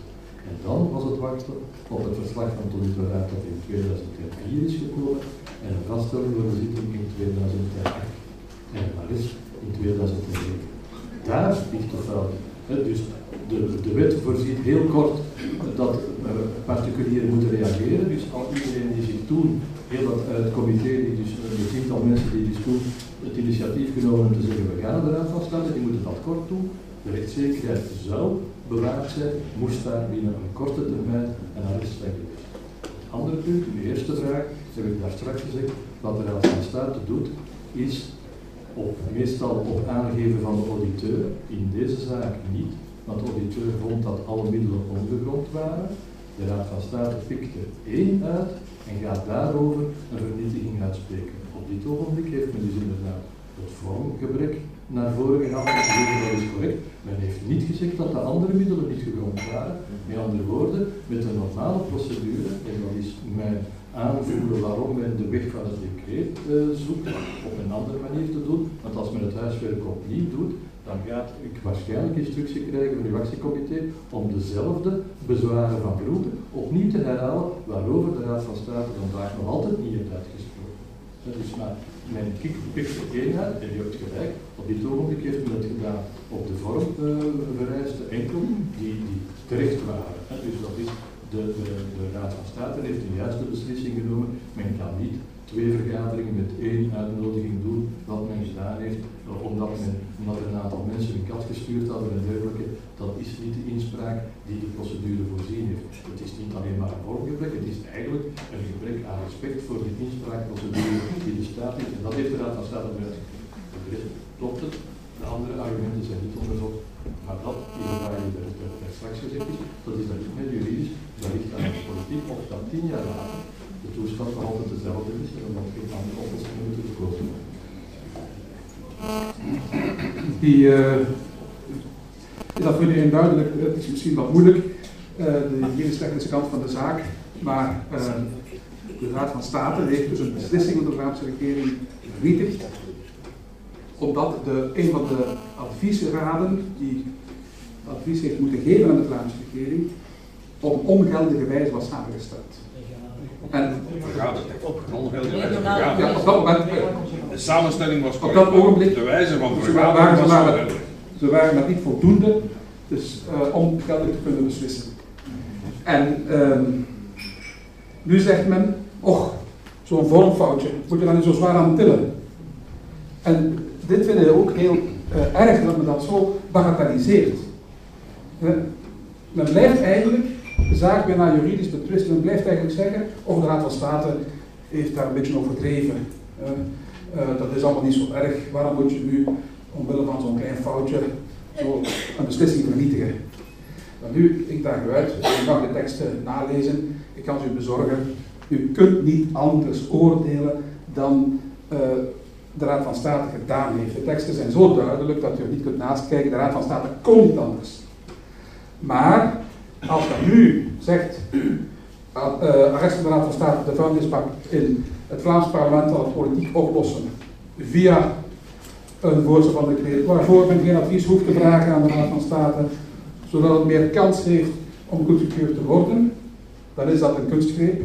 En dan was het wachten op het verslag van de Raad dat in 2004 is gekomen en een vaststelling door de zitting in 2008. En maar is in 2009. Daar ligt de fout. Dus de, de wet voorziet heel kort dat eh, particulieren moeten reageren. Dus al iedereen die zich toen, heel dat uit het comité, die dus, eh, de tiental mensen die dus toen het initiatief genomen om te zeggen we gaan de raad van die moeten dat kort doen. De rechtszekerheid zou bewaard zijn, moest daar binnen een korte termijn een arrest zijn geweest. Het andere punt, uw eerste vraag, heb ik daar straks gezegd, wat de raad van state doet, is meestal op aangeven van de auditeur, in deze zaak niet, want de auditeur vond dat alle middelen ongegrond waren. De Raad van State pikte één uit en gaat daarover een vernietiging uitspreken. Op dit ogenblik heeft men dus inderdaad het vormgebrek naar voren gehaald, dat is correct. Men heeft niet gezegd dat de andere middelen niet gegrond waren. Met andere woorden, met een normale procedure, en dat is mijn aanvoeren waarom men de weg van het decreet eh, zoekt, op een andere manier te doen. Want als men het huiswerk opnieuw doet, dan gaat ik waarschijnlijk instructie krijgen van uw actiecomité om dezelfde bezwaren van vroeger opnieuw te herhalen, waarover de Raad van State vandaag nog altijd niet heeft uitgesproken. Dat is maar er één uit, en je hebt gelijk, op dit ogenblik heeft men het gedaan op de vormvereisten enkel, die, die terecht waren. Dus dat is de, de, de Raad van State heeft een juiste beslissing genomen. Men kan niet twee vergaderingen met één uitnodiging doen wat men gedaan heeft, eh, omdat men omdat er een aantal mensen een kat gestuurd hadden en dergelijke. Dat is niet de inspraak die de procedure voorzien heeft. Het is niet alleen maar een vormgebrek, het is eigenlijk een gebrek aan respect voor de inspraakprocedure die er staat. En dat heeft de Raad van State de rest klopt het. De andere argumenten zijn niet onderzocht. Maar dat is waar je straks gezegd is, dat is dat niet meer juridisch, dat ligt aan de politiek of dat tien jaar later de toestand nog altijd dezelfde is en dat geen andere oplossingen moeten gekozen worden. Die, eh, dat voor iedereen duidelijk? Het is misschien wat moeilijk, eh, de hygiënisch-technische kant van de zaak, maar eh, de Raad van State heeft dus een beslissing van de Vlaamse regering vernietigd, omdat de, een van de adviesraden die advies heeft moeten geven aan de Vlaamse regering, op ongeldige wijze was samengesteld. En ja, op dat moment, eh, De samenstelling was op correct, dat ogenblik, De wijze van ze vergadering waren, ze was waren, veranderd. ze waren maar niet voldoende dus, eh, om geldig te kunnen beslissen. En ehm, nu zegt men, och, zo'n vormfoutje, moet je dan niet zo zwaar aan tillen. En dit vinden we ook heel uh, erg dat men dat zo bagatelliseert. Uh, men blijft eigenlijk de zaak naar juridisch betwisten. Men blijft eigenlijk zeggen, of de Raad van State heeft daar een beetje overdreven. Uh, dat is allemaal niet zo erg. Waarom moet je nu omwille van zo'n klein foutje zo een beslissing vernietigen? Maar nu, ik daag u uit, u mag de teksten nalezen, ik kan u bezorgen. U kunt niet anders oordelen dan uh, de Raad van State gedaan heeft. De teksten zijn zo duidelijk dat u er niet kunt naast kijken. De Raad van State niet anders. Maar als men nu zegt, uh, van de Raad van State de vuilnisbak in het Vlaams parlement het politiek oplossen via een voorstel van decreet, waarvoor men geen advies hoeft te vragen aan de Raad van State, zodat het meer kans heeft om goedgekeurd te worden, dan is dat een kunstgreep.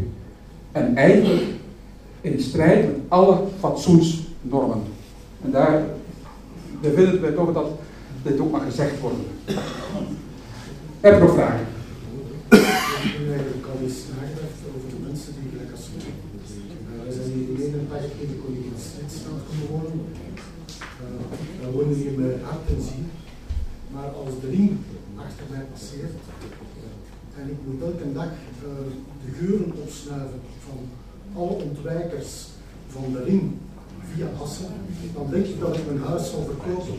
En eigenlijk in strijd met alle fatsoensnormen. En daar bevinden wij toch dat dit ook mag gezegd worden. Heb nog vragen? Ik eens nagedacht over de mensen die gelijk als we zijn hier in een paar in de Koninginnenstraat komen wonen. Uh, dan wonen hier met hart en ziel. Maar als de ring achter mij passeert uh, en ik moet elke dag uh, de geuren opsnuiven van alle ontwijkers van de ring via Assen, dan denk ik dat ik mijn huis zal verkopen.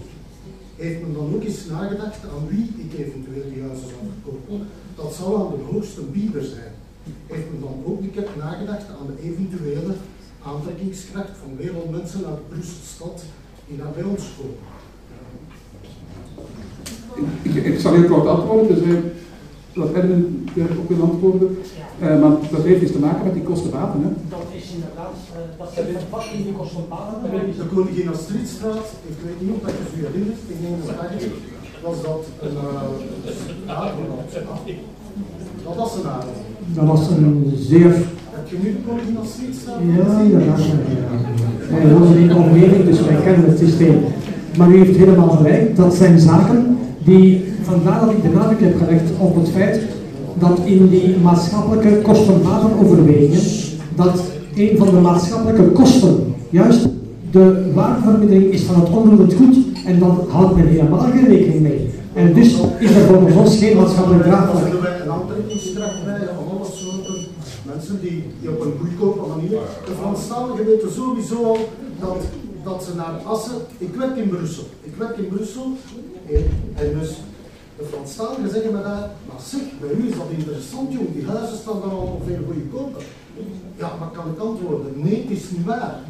Heeft men dan ook eens nagedacht aan wie ik eventueel die huizen zal verkopen? Dat zal aan de hoogste bieder zijn. Heeft men dan ook keer nagedacht aan de eventuele aantrekkingskracht van wereldmensen uit Brusselstad die naar bij ons komen? Ik, ik, ik zal heel kort antwoorden, dus dat Edwin ook wil antwoorden. Uh, maar dat heeft iets te maken met die kostenbaten. Hè? Dat is inderdaad, uh, dat zit in die kostenbaten. De Koningin Astridstraat, ik weet niet of dat je het u herinnert, ik denk dat eigenlijk was dat een uh, Dat was een aarde. Dat was een zeer... Heb je nu de Koningin Astridstraat? Ja, inderdaad. Wij wonen in de omgeving, dus wij kennen het systeem. Maar u heeft helemaal gelijk, dat zijn zaken die, vandaar dat ik de nadruk heb gelegd op het feit dat in die maatschappelijke kostenbatenoverwegingen, dat een van de maatschappelijke kosten juist de waardevermindering is van het onroerend goed en dan houdt men helemaal geen rekening mee. En dus is er volgens ons geen maatschappelijk draagvlak. een aantrekkingskracht krijgen van alle soorten mensen die, die op een goedkope manier. De Franstaligen weten sowieso al dat, dat ze naar Assen. Ik werk in Brussel. Ik werk in Brussel en, en dus de Franstaligen zeggen me daar, maar zeg, bij u is dat interessant jong, die huizen staan dan allemaal veel goedkoper. Ja, maar kan ik antwoorden? Nee, het is niet waar.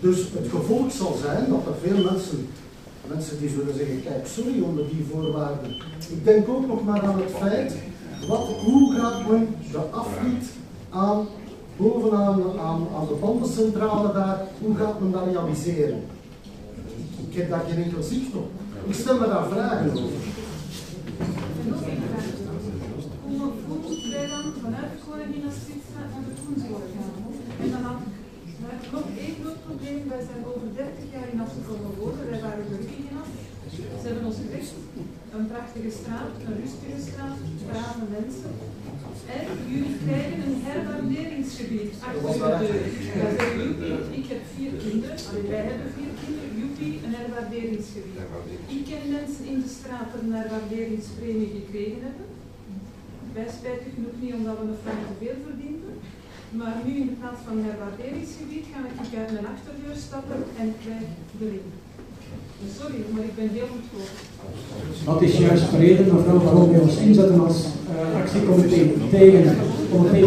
Dus het gevolg zal zijn dat er veel mensen, mensen die zullen zeggen, kijk, sorry onder die voorwaarden. Ik denk ook nog maar aan het feit, hoe gaat men de afrit aan, bovenaan aan, de bandencentrale daar, hoe gaat men dat realiseren? Ik heb daar geen enkel. Ik stel me daar vragen over. Hoe voelt wij dan vanuit de Astridstraat naar de Koensborg gaan? En dan had ik nog één groot probleem. Wij zijn over 30 jaar in Assen komen wonen. Wij waren gelukkig in Assen. Ze hebben ons gezegd, een prachtige straat, een rustige straat, brave mensen. En jullie krijgen een herwaarderingsgebied achter de deur. Joepie, ik heb vier kinderen, wij hebben vier kinderen, joepie, een herwaarderingsgebied. Ik ken mensen in de straat die een herwaarderingspremie gekregen hebben. Wij spijtig genoeg niet omdat we een frank te veel verdienden. Maar nu in plaats van herwaarderingsgebied ga ik uit mijn achterdeur stappen en krijg de ring. Sorry, maar ik ben heel goed voor. Dat is juist de reden, mevrouw, waarom wij ons inzetten als uh, actiecomité tegen om het hele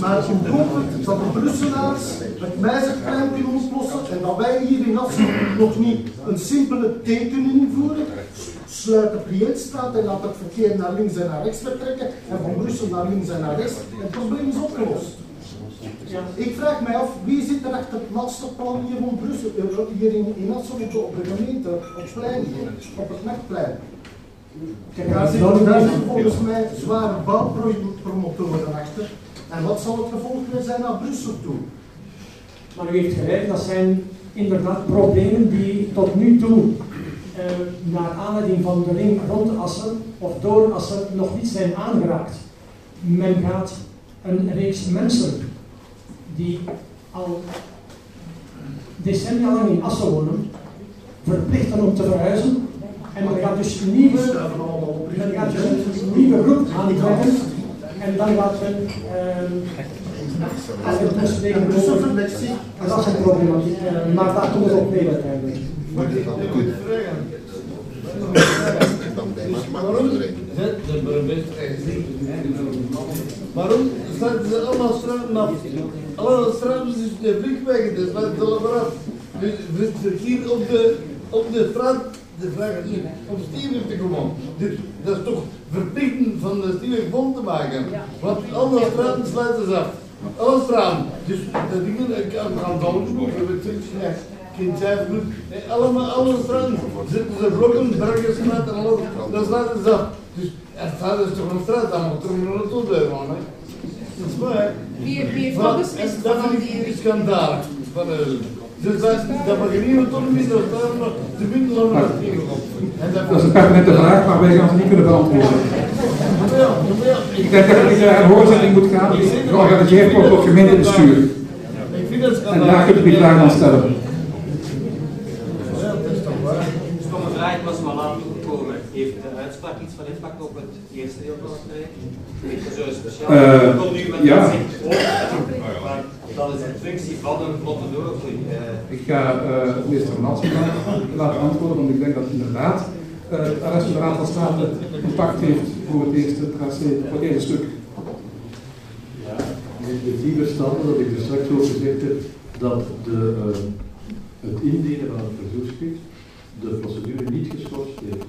maar ik hoop dat de Brusselaars het Meizerplein kunnen oplossen en dat wij hier in Assen nog niet een simpele T kunnen invoeren. Sluit de Priëtstraat en laat het verkeer naar links en naar rechts vertrekken en van Brussel naar links en naar rechts. Het probleem is opgelost. Ik vraag mij af, wie zit er achter het masterplan hier van Brussel, hier in, in op de gemeente, op het plein hier, op het Merkplein? Kijk, daar zitten, daar zitten volgens mij zware bouwpromotoren achter. En wat zal het gevolg weer zijn naar Brussel toe? Maar u heeft gelijk, dat zijn inderdaad problemen die tot nu toe eh, naar aanleiding van de ring rond Assen of door Assen nog niet zijn aangeraakt. Men gaat een reeks mensen die al decennia lang in Assen wonen, verplichten om te verhuizen. En men gaat dus een nieuwe, men gaat dus een nieuwe groep aantrekken. En dan gaat men ehm als het en dat is een problematiek, eh, maar daar komt het op neer uiteindelijk. De burgemeester Waarom sluiten ze allemaal straten af? Alle straten is de dus sluiten ze allemaal af. Dus het verkeer op de, op de straat, de vraag is niet om stieren te komen. Dus dat is toch verplichten van de stier vol te maken. Want alle straten sluiten ze af. Alle straten. Dus dat dingen, kan gaan bouwen, ik heb het terug zijn goed. Nee, allemaal, alle straten zitten ze blokken, Bergenstraat en alles. Dat sluiten ze af. Dus er staat dus toch een straat aan, moet er een naartoe blijven, hè. Dat is waar. Is Dat vind ik een schandaal. Van, eh, dus dat, dat mag je niet dat daar nog de middelen Dat is een pertinente vraag, maar wij gaan ze niet kunnen beantwoorden. Ik denk dat je naar een hoorzitting moet gaan, georganiseerd wordt door gemeentebestuur. Ik vind dat En daar kunt u die vraag aan stellen. Ja, dat is toch waar. Stomme vraag was wel aan toegekomen. Heeft uitspraak iets van impact op het eerste deel van het traject? Eh, nu met ja. gezegd over, maar dat is een functie van een vlotte doorgroei. Eh, Ik ga eh minister Van laten antwoorden, want ik denk dat inderdaad eh het arrest van de Raad van State impact heeft voor het eerste tracé, voor het eerste stuk. Ja, met met die verstande dat ik er straks ook gezegd heb dat de, het indienen van het verzoekschrift de procedure niet geschorst heeft.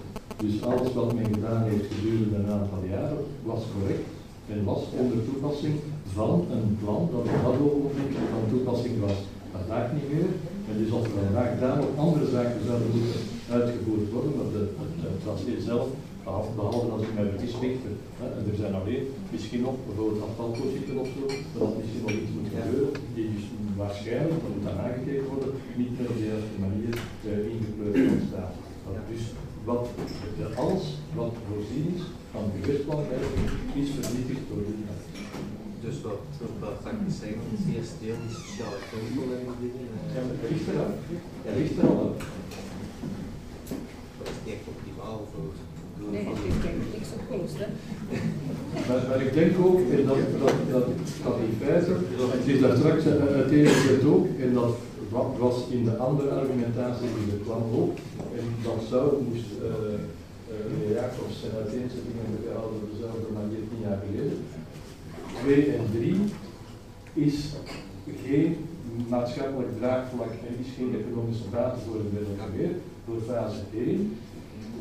Dus alles wat men gedaan heeft gedurende een aantal jaren was correct en was onder toepassing van een plan dat op dat ogenblik van toepassing was. Lijkt niet meer. En dus als er vandaag daar nog andere zaken zouden moeten uitgevoerd worden, de, het, tracé zelf, behalve, als ik mij vergis, ligt er. Hè, en er zijn alleen misschien nog bijvoorbeeld afvalprojecten of zo, dat misschien nog iets moet gebeuren, die dus waarschijnlijk, dat moet dan aangekeken worden, niet meer op de juiste manier eh, ingekleurd kan staan. Dat dus wat, de, alles wat voorzien is van bewustplanwijzing is vernietigd door die wet. Dus wat, wat ik zeggen, het eerste deel, die sociale controle en die dingen. Ja, maar ligt er al. Dat ligt er al. Dat is niet echt optimaal voor Nee, ik denk niks hè. Maar, maar ik denk ook en dat, dat, dat, dat in feite, het is daar straks eh, ene gezegd ook, en dat wa- was in de andere argumentatie die er kwam ook, en dat zou, moest eh eh, meneer Jacobs zijn uiteenzettingen behouden op dezelfde manier tien jaar geleden. Twee en drie is geen maatschappelijk draagvlak en is geen economische baat voor het meer. Voor fase 1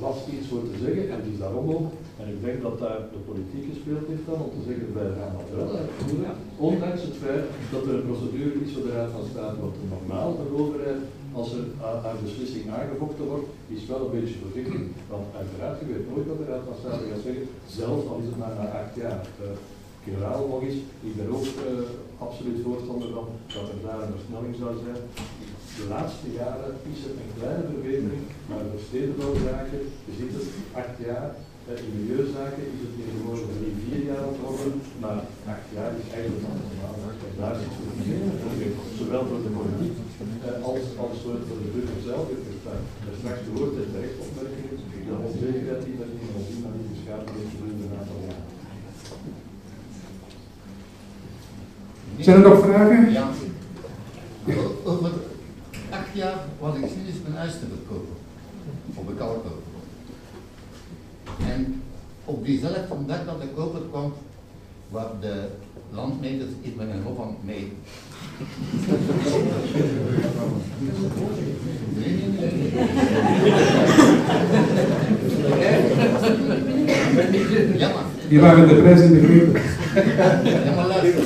was iets voor te zeggen en is daarom ook, en ik denk dat daar de politiek gespeeld heeft dan, om te zeggen wij gaan dat wel uitvoeren, ondanks het feit dat er een procedure is voor de Raad van State, wat normaal een overheid, als er aan beslissing aangevochten wordt, is wel een beetje voorzichtig. Want uiteraard, weet nooit wat de Raad van State gaat zeggen, zelfs al is het maar na acht jaar. Uh, generaal nog eens, ik ben ook eh, absoluut voorstander van dat er daar een versnelling zou zijn. De laatste jaren is er een kleine verbetering, maar voor stedenbouwzaken, je ziet het, acht jaar. Eh, in milieuzaken is het tegenwoordig drie, vier jaar ontworpen, maar acht jaar is eigenlijk al normaal. En daar zit voor iedereen, zowel voor de politiek eh, als, als voor, de burger zelf. Ik heb daar straks gehoord en terecht opmerkingen, de onzekerheid die dat iemand op die manier beschaafd heeft gedurende een aantal jaren. Zijn er nog vragen? Ja. Acht jaar was ik sinds mijn huis te verkopen. Op een kalkoop. En op diezelfde dag dat ik koper kwam, waren de landmeters in mijn hof aan mee. Nee, nee, nee. Ja, maar. Die waren de prijs in begrepen. Ja, maar luister.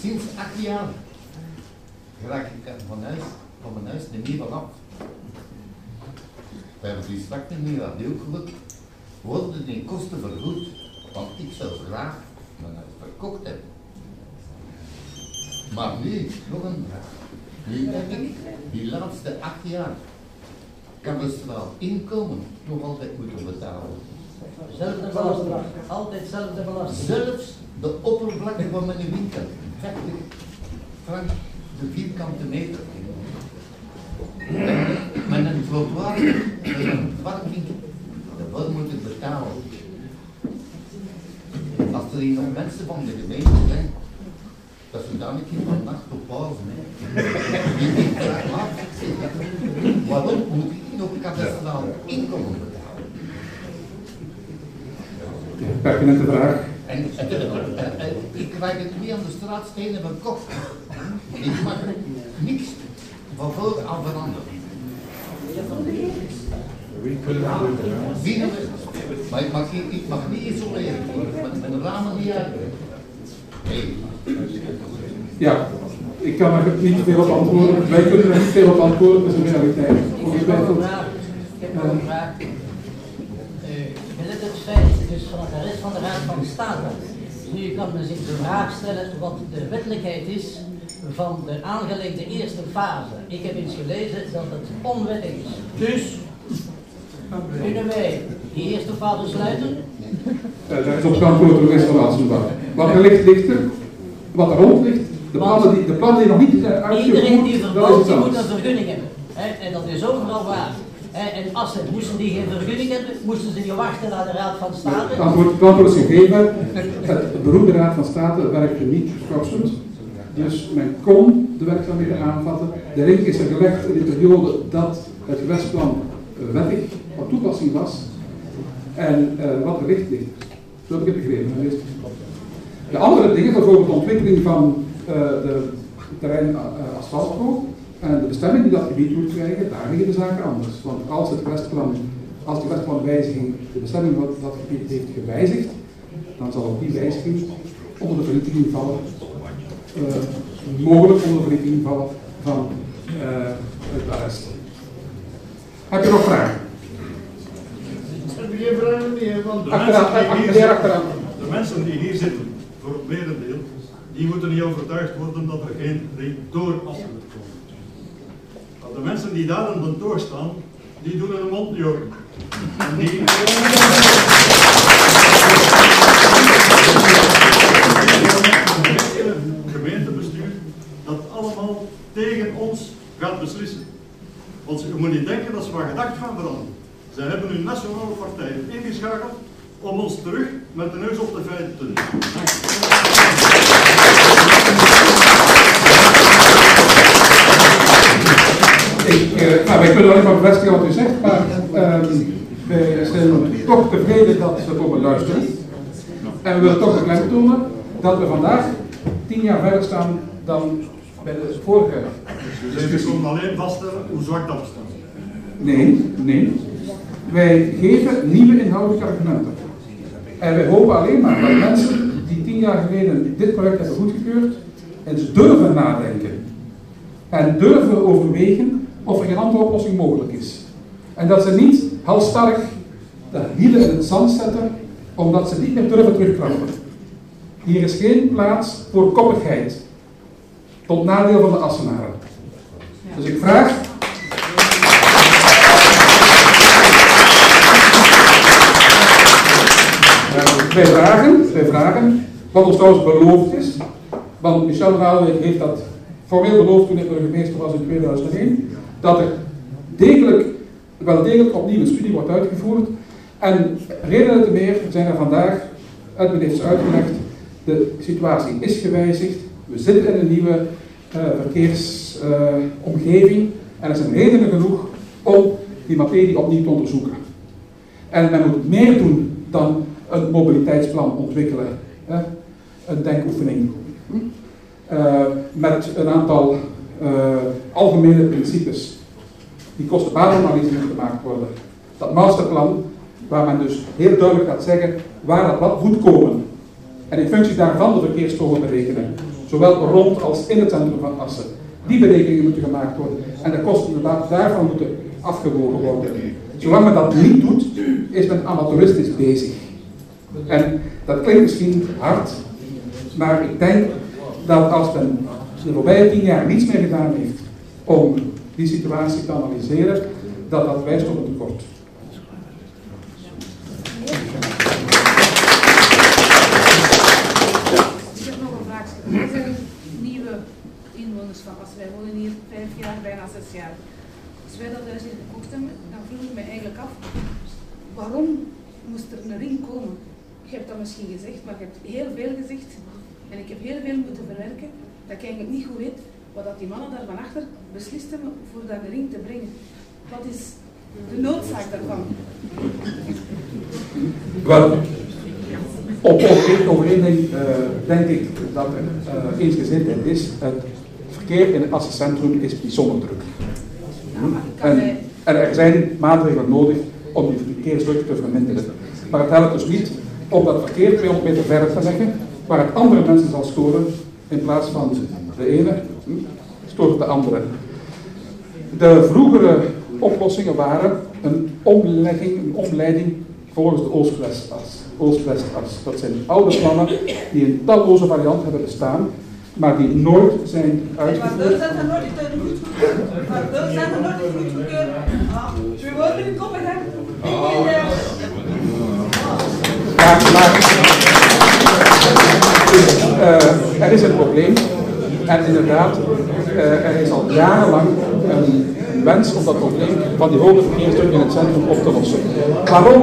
Sinds acht jaar raak ik van huis, van mijn huis niet van af. We hebben die straks in die radiogeluk worden die kosten vergoed, want ik zou graag mijn huis verkocht hebben. Maar nu, nog een vraag. Nu heb ik die laatste acht jaar kadastraal inkomen nog altijd moeten betalen. Zelfde belasting. Altijd zelfde belasting. Zelfs de oppervlakte van mijn winkel, 30 frank de vierkante meter. Met een parking, dat moet ik betalen. Als er hier nog mensen van de gemeente zijn, dat ze dan keer van nacht op pauze. Die. Waarom moet ik nog kadastraal inkomen betalen? Pertinente vraag. En, en, en- en ik krijg het niet aan de straat stenen van kop. Ik mag niks van voor aan veranderen. Wie nog is? Maar ik mag, niet- ik mag niet isoleren. Met, met de ramen niet uit. Nee. Ja, ik kan er niet veel op antwoorden. Wij kunnen er niet veel op antwoorden, is een realiteit. Ik heb een vraag. Ik heb nog een vraag. Eh, Gelet het feit, dus van de rest van de Raad van State. Nu kan men zich de vraag stellen wat de wettelijkheid is van de aangelegde eerste fase. Ik heb eens gelezen dat het onwettig is. Dus kunnen wij die eerste fase sluiten? Daar is op door de rest van. Wat er ligt, ligt er. Wat er rond ligt, de plannen die, de plannen die nog niet zijn Iedereen die uitgevoerd, dat is verbouwt, iets die moet een vergunning hebben. En dat is overal waar. En als ze, moesten die geen vergunning hebben, moesten ze niet wachten naar de Raad van State. Het antwoord, het antwoord gegeven. Het beroemde Raad van State werkte niet schorsend. Dus men kon de werkzaamheden aanvatten. De link is er gelegd in de periode dat het gewestplan wettig van toepassing was. En eh, wat er ligt, ligt. Zo heb ik het begrepen. De andere dingen, bijvoorbeeld de ontwikkeling van eh, de terrein uh, en de bestemming die dat gebied moet krijgen, daar liggen de zaken anders. Want als het gewestplan, als de gewestplanwijziging de bestemming van dat gebied heeft gewijzigd, dan zal ook die wijziging onder de vernietiging vallen, eh, mogelijk onder de vernietiging vallen van eh, het arrest. Heb je nog vragen? Heb je geen vragen meer? Want De Achteraan, mensen, die hier achteraan, zitten, de mensen die hier zitten, voor het merendeel, die moeten niet overtuigd worden dat er geen door komen. De mensen die daar aan de toor staan, die doen hun mond niet open. En die... Gemeentebestuur dat allemaal tegen ons gaat beslissen. Want je moet niet denken dat ze van gedacht gaan veranderen. Zij hebben hun nationale partijen ingeschakeld om ons terug met de neus op de feiten te doen. Wij kunnen alleen maar bevestigen wat u zegt, maar ehm, wij zijn toch tevreden dat ze komen luisteren. En we willen toch de klemtonen dat we vandaag tien jaar verder staan dan bij de vorige Dus je komt alleen vaststellen hoe zwak dat staat. Nee, nee. Wij geven nieuwe inhoudelijke argumenten. En wij hopen alleen maar dat mensen die tien jaar geleden dit project hebben goedgekeurd, eens durven nadenken. En durven overwegen of er een andere oplossing mogelijk is. En dat ze niet halstarrig de hielen in het zand zetten, omdat ze niet meer durven terugkrabbelen. Hier is geen plaats voor koppigheid. Tot nadeel van de Assenaren. Dus ik vraag Eh, wij vragen, wij vragen, wat ons trouwens beloofd is, want Michel Raalwijk heeft dat formeel beloofd toen hij burgemeester was in 2001, dat er degelijk, wel degelijk opnieuw een studie wordt uitgevoerd. En redenen te meer zijn er vandaag, Edwin heeft ze uitgelegd, de situatie is gewijzigd, we zitten in een nieuwe uh, verkeersomgeving en er zijn redenen genoeg om die materie opnieuw te onderzoeken. En men moet meer doen dan een mobiliteitsplan ontwikkelen. Een denkoefening. Uh, met een aantal uh, algemene principes. Die kostenbaatanalyse moet gemaakt worden. Dat masterplan, waar men dus heel duidelijk gaat zeggen waar dat wat moet komen. En in functie daarvan de verkeersstromen berekenen. Zowel rond als in het centrum van Assen. Die berekeningen moeten gemaakt worden. En de kosten daarvan moeten afgewogen worden. Zolang men dat niet doet, is men amateuristisch bezig. En dat klinkt misschien hard, maar ik denk dat als men de voorbije tien jaar niets meer gedaan heeft om die situatie te analyseren, dat dat wijst op een tekort. Ik heb nog een vraag. Wij zijn nieuwe inwoners van As. Wij wonen hier vijf jaar, bijna zes jaar. Als wij dat huis hier gekocht hebben, dan vroeg ik mij eigenlijk af, waarom moest er een ring komen? Je hebt dat misschien gezegd, maar je hebt heel veel gezegd. En ik heb heel veel moeten verwerken, dat ik eigenlijk niet goed weet wat dat die mannen daar van achter beslist hebben voor een ring te brengen. Wat is de noodzaak daarvan? Wel, op één ding eh, denk ik dat er uh, eensgezindheid is. Het verkeer in het Assencentrum is bijzonder druk. En, en er zijn maatregelen nodig om die verkeersdruk te verminderen. Maar het helpt dus niet om dat verkeer 200 meter verder te leggen, waar het andere mensen zal storen, in plaats van de ene hm, stoort de andere. De vroegere oplossingen waren een omlegging, een omleiding volgens de Oost-West-as. Oost-West-as. Dat zijn oude plannen die in talloze varianten hebben bestaan, maar die nooit zijn Maar uitgevoerd. dat zijn er nooit niet goedgekeurd. Maar dat zijn er nooit niet goedgekeurd. Ah, We wonen in Kopenhagen. Eh, Maar, maar eh, er is een probleem. En inderdaad, eh, er is al jarenlang een wens om dat probleem van die hoge verkeersdruk in het centrum op te lossen. Waarom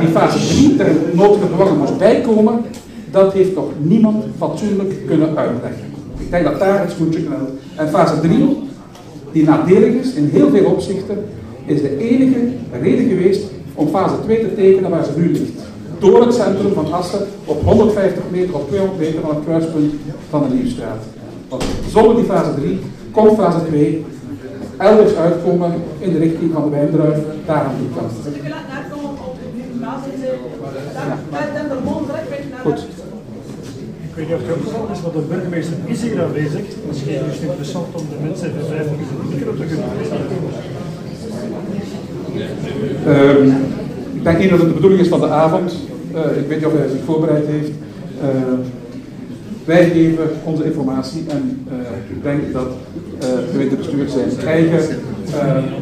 die fase 3 er noodgedwongen moest bijkomen, dat heeft nog niemand fatsoenlijk kunnen uitleggen. Ik denk dat daar het schoentje knelt. En fase 3, die nadelig is in heel veel opzichten, is de enige reden geweest om fase 2 te tekenen waar ze nu ligt. Door het centrum van Assen op 150 meter of 200 meter van het kruispunt van de Nieuwstraat. Want zonder die fase 3 komt fase 2 elders uitkomen in de richting van de Wijndruif, daar aan die kant. ik wil daar komen op de direct naar Goed. Ik weet niet of het opgevallen is, maar de burgemeester is hier aanwezig. Misschien is het interessant om de mensen even vijf minuten de micro te kunnen Ehm, ik denk niet dat het de bedoeling is van de avond. Eh, ik weet niet of hij zich voorbereid heeft. Eh, wij geven onze informatie en eh, ik denk dat het gemeentebestuur zijn eigen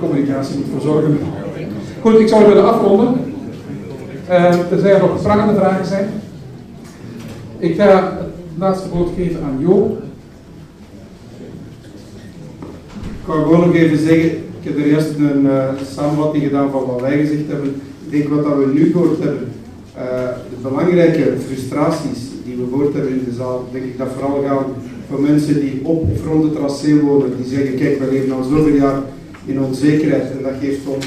communicatie moet verzorgen. Goed, ik zou het willen afronden. Uh, er nog prangende vragen zijn. Ik ga het laatste woord geven aan Jo. Ik wou gewoon nog even zeggen, ik heb er eerst een samenvatting gedaan van wat wij gezegd hebben. Ik denk wat dat we nu gehoord hebben, eh, de belangrijke frustraties die we gehoord hebben in de zaal, denk ik dat vooral gaan voor mensen die op of rond het tracé wonen, die zeggen, kijk, we leven al zoveel jaar in onzekerheid en dat geeft ons,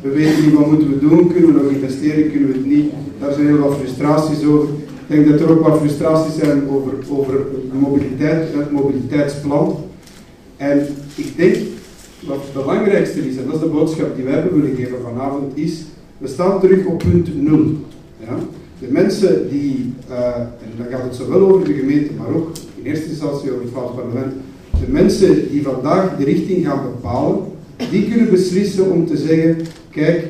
we weten niet wat moeten we doen, kunnen we nog investeren, kunnen we het niet. Daar zijn heel wat frustraties over. Ik denk dat er ook wat frustraties zijn over, over mobiliteit, het mobiliteitsplan. En ik denk wat het belangrijkste is, en dat is de boodschap die wij hebben willen geven vanavond, is we staan terug op punt nul. Ja? De mensen die, eh, en dan gaat het zowel over de gemeente, maar ook in eerste instantie over het Vlaams parlement, de mensen die vandaag de richting gaan bepalen, die kunnen beslissen om te zeggen, kijk,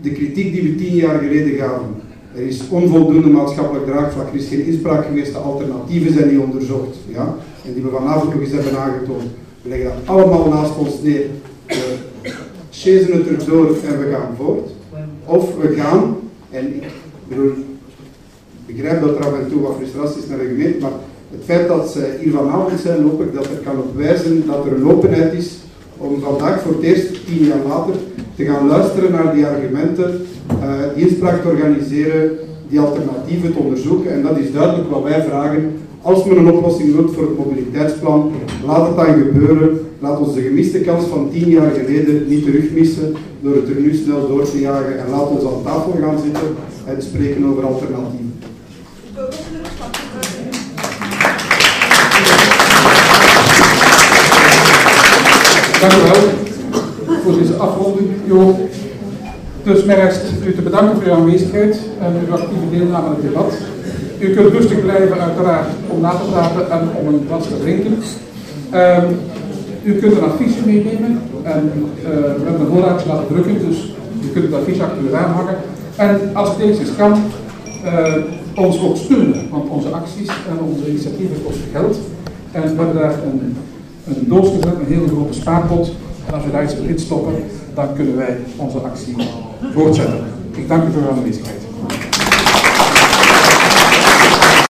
de kritiek die we tien jaar geleden gaven, er is onvoldoende maatschappelijk draagvlak, er is geen inspraak geweest, de alternatieven zijn niet onderzocht, ja? en die we vanavond nog eens hebben aangetoond. We leggen dat allemaal naast ons neer, chasen het erdoor en we gaan voort. Of we gaan, en ik bedoel, begrijp dat er af en toe wat frustratie is naar gemeente, maar het feit dat ze hier vanavond zijn, hoop ik dat er kan op wijzen dat er een openheid is om vandaag voor het eerst, tien jaar later, te gaan luisteren naar die argumenten, uh, die inspraak te organiseren, die alternatieven te onderzoeken. En dat is duidelijk wat wij vragen. Als men een oplossing wilt voor het mobiliteitsplan, laat het dan gebeuren. Laat ons de gemiste kans van tien jaar geleden niet terugmissen door het er nu snel door te jagen. En laat ons aan tafel gaan zitten en spreken over alternatieven. Dank u wel voor deze afronding, Jo. Dus mij rest u te bedanken voor uw aanwezigheid en uw actieve deelname aan het debat. U kunt rustig blijven, uiteraard, om na te praten en om een glas te drinken. Um, u kunt een affiche meenemen en we hebben een voorraadje laten drukken, dus u kunt het affiche achter uw raam hangen. En als deze kan, uh, ons ook steunen, want onze acties en onze initiatieven kosten geld. En we hebben daar een, een doos gezet, een hele grote spaarpot, En als u daar iets in stoppen, dan kunnen wij onze actie voortzetten. Ik dank u voor uw aanwezigheid.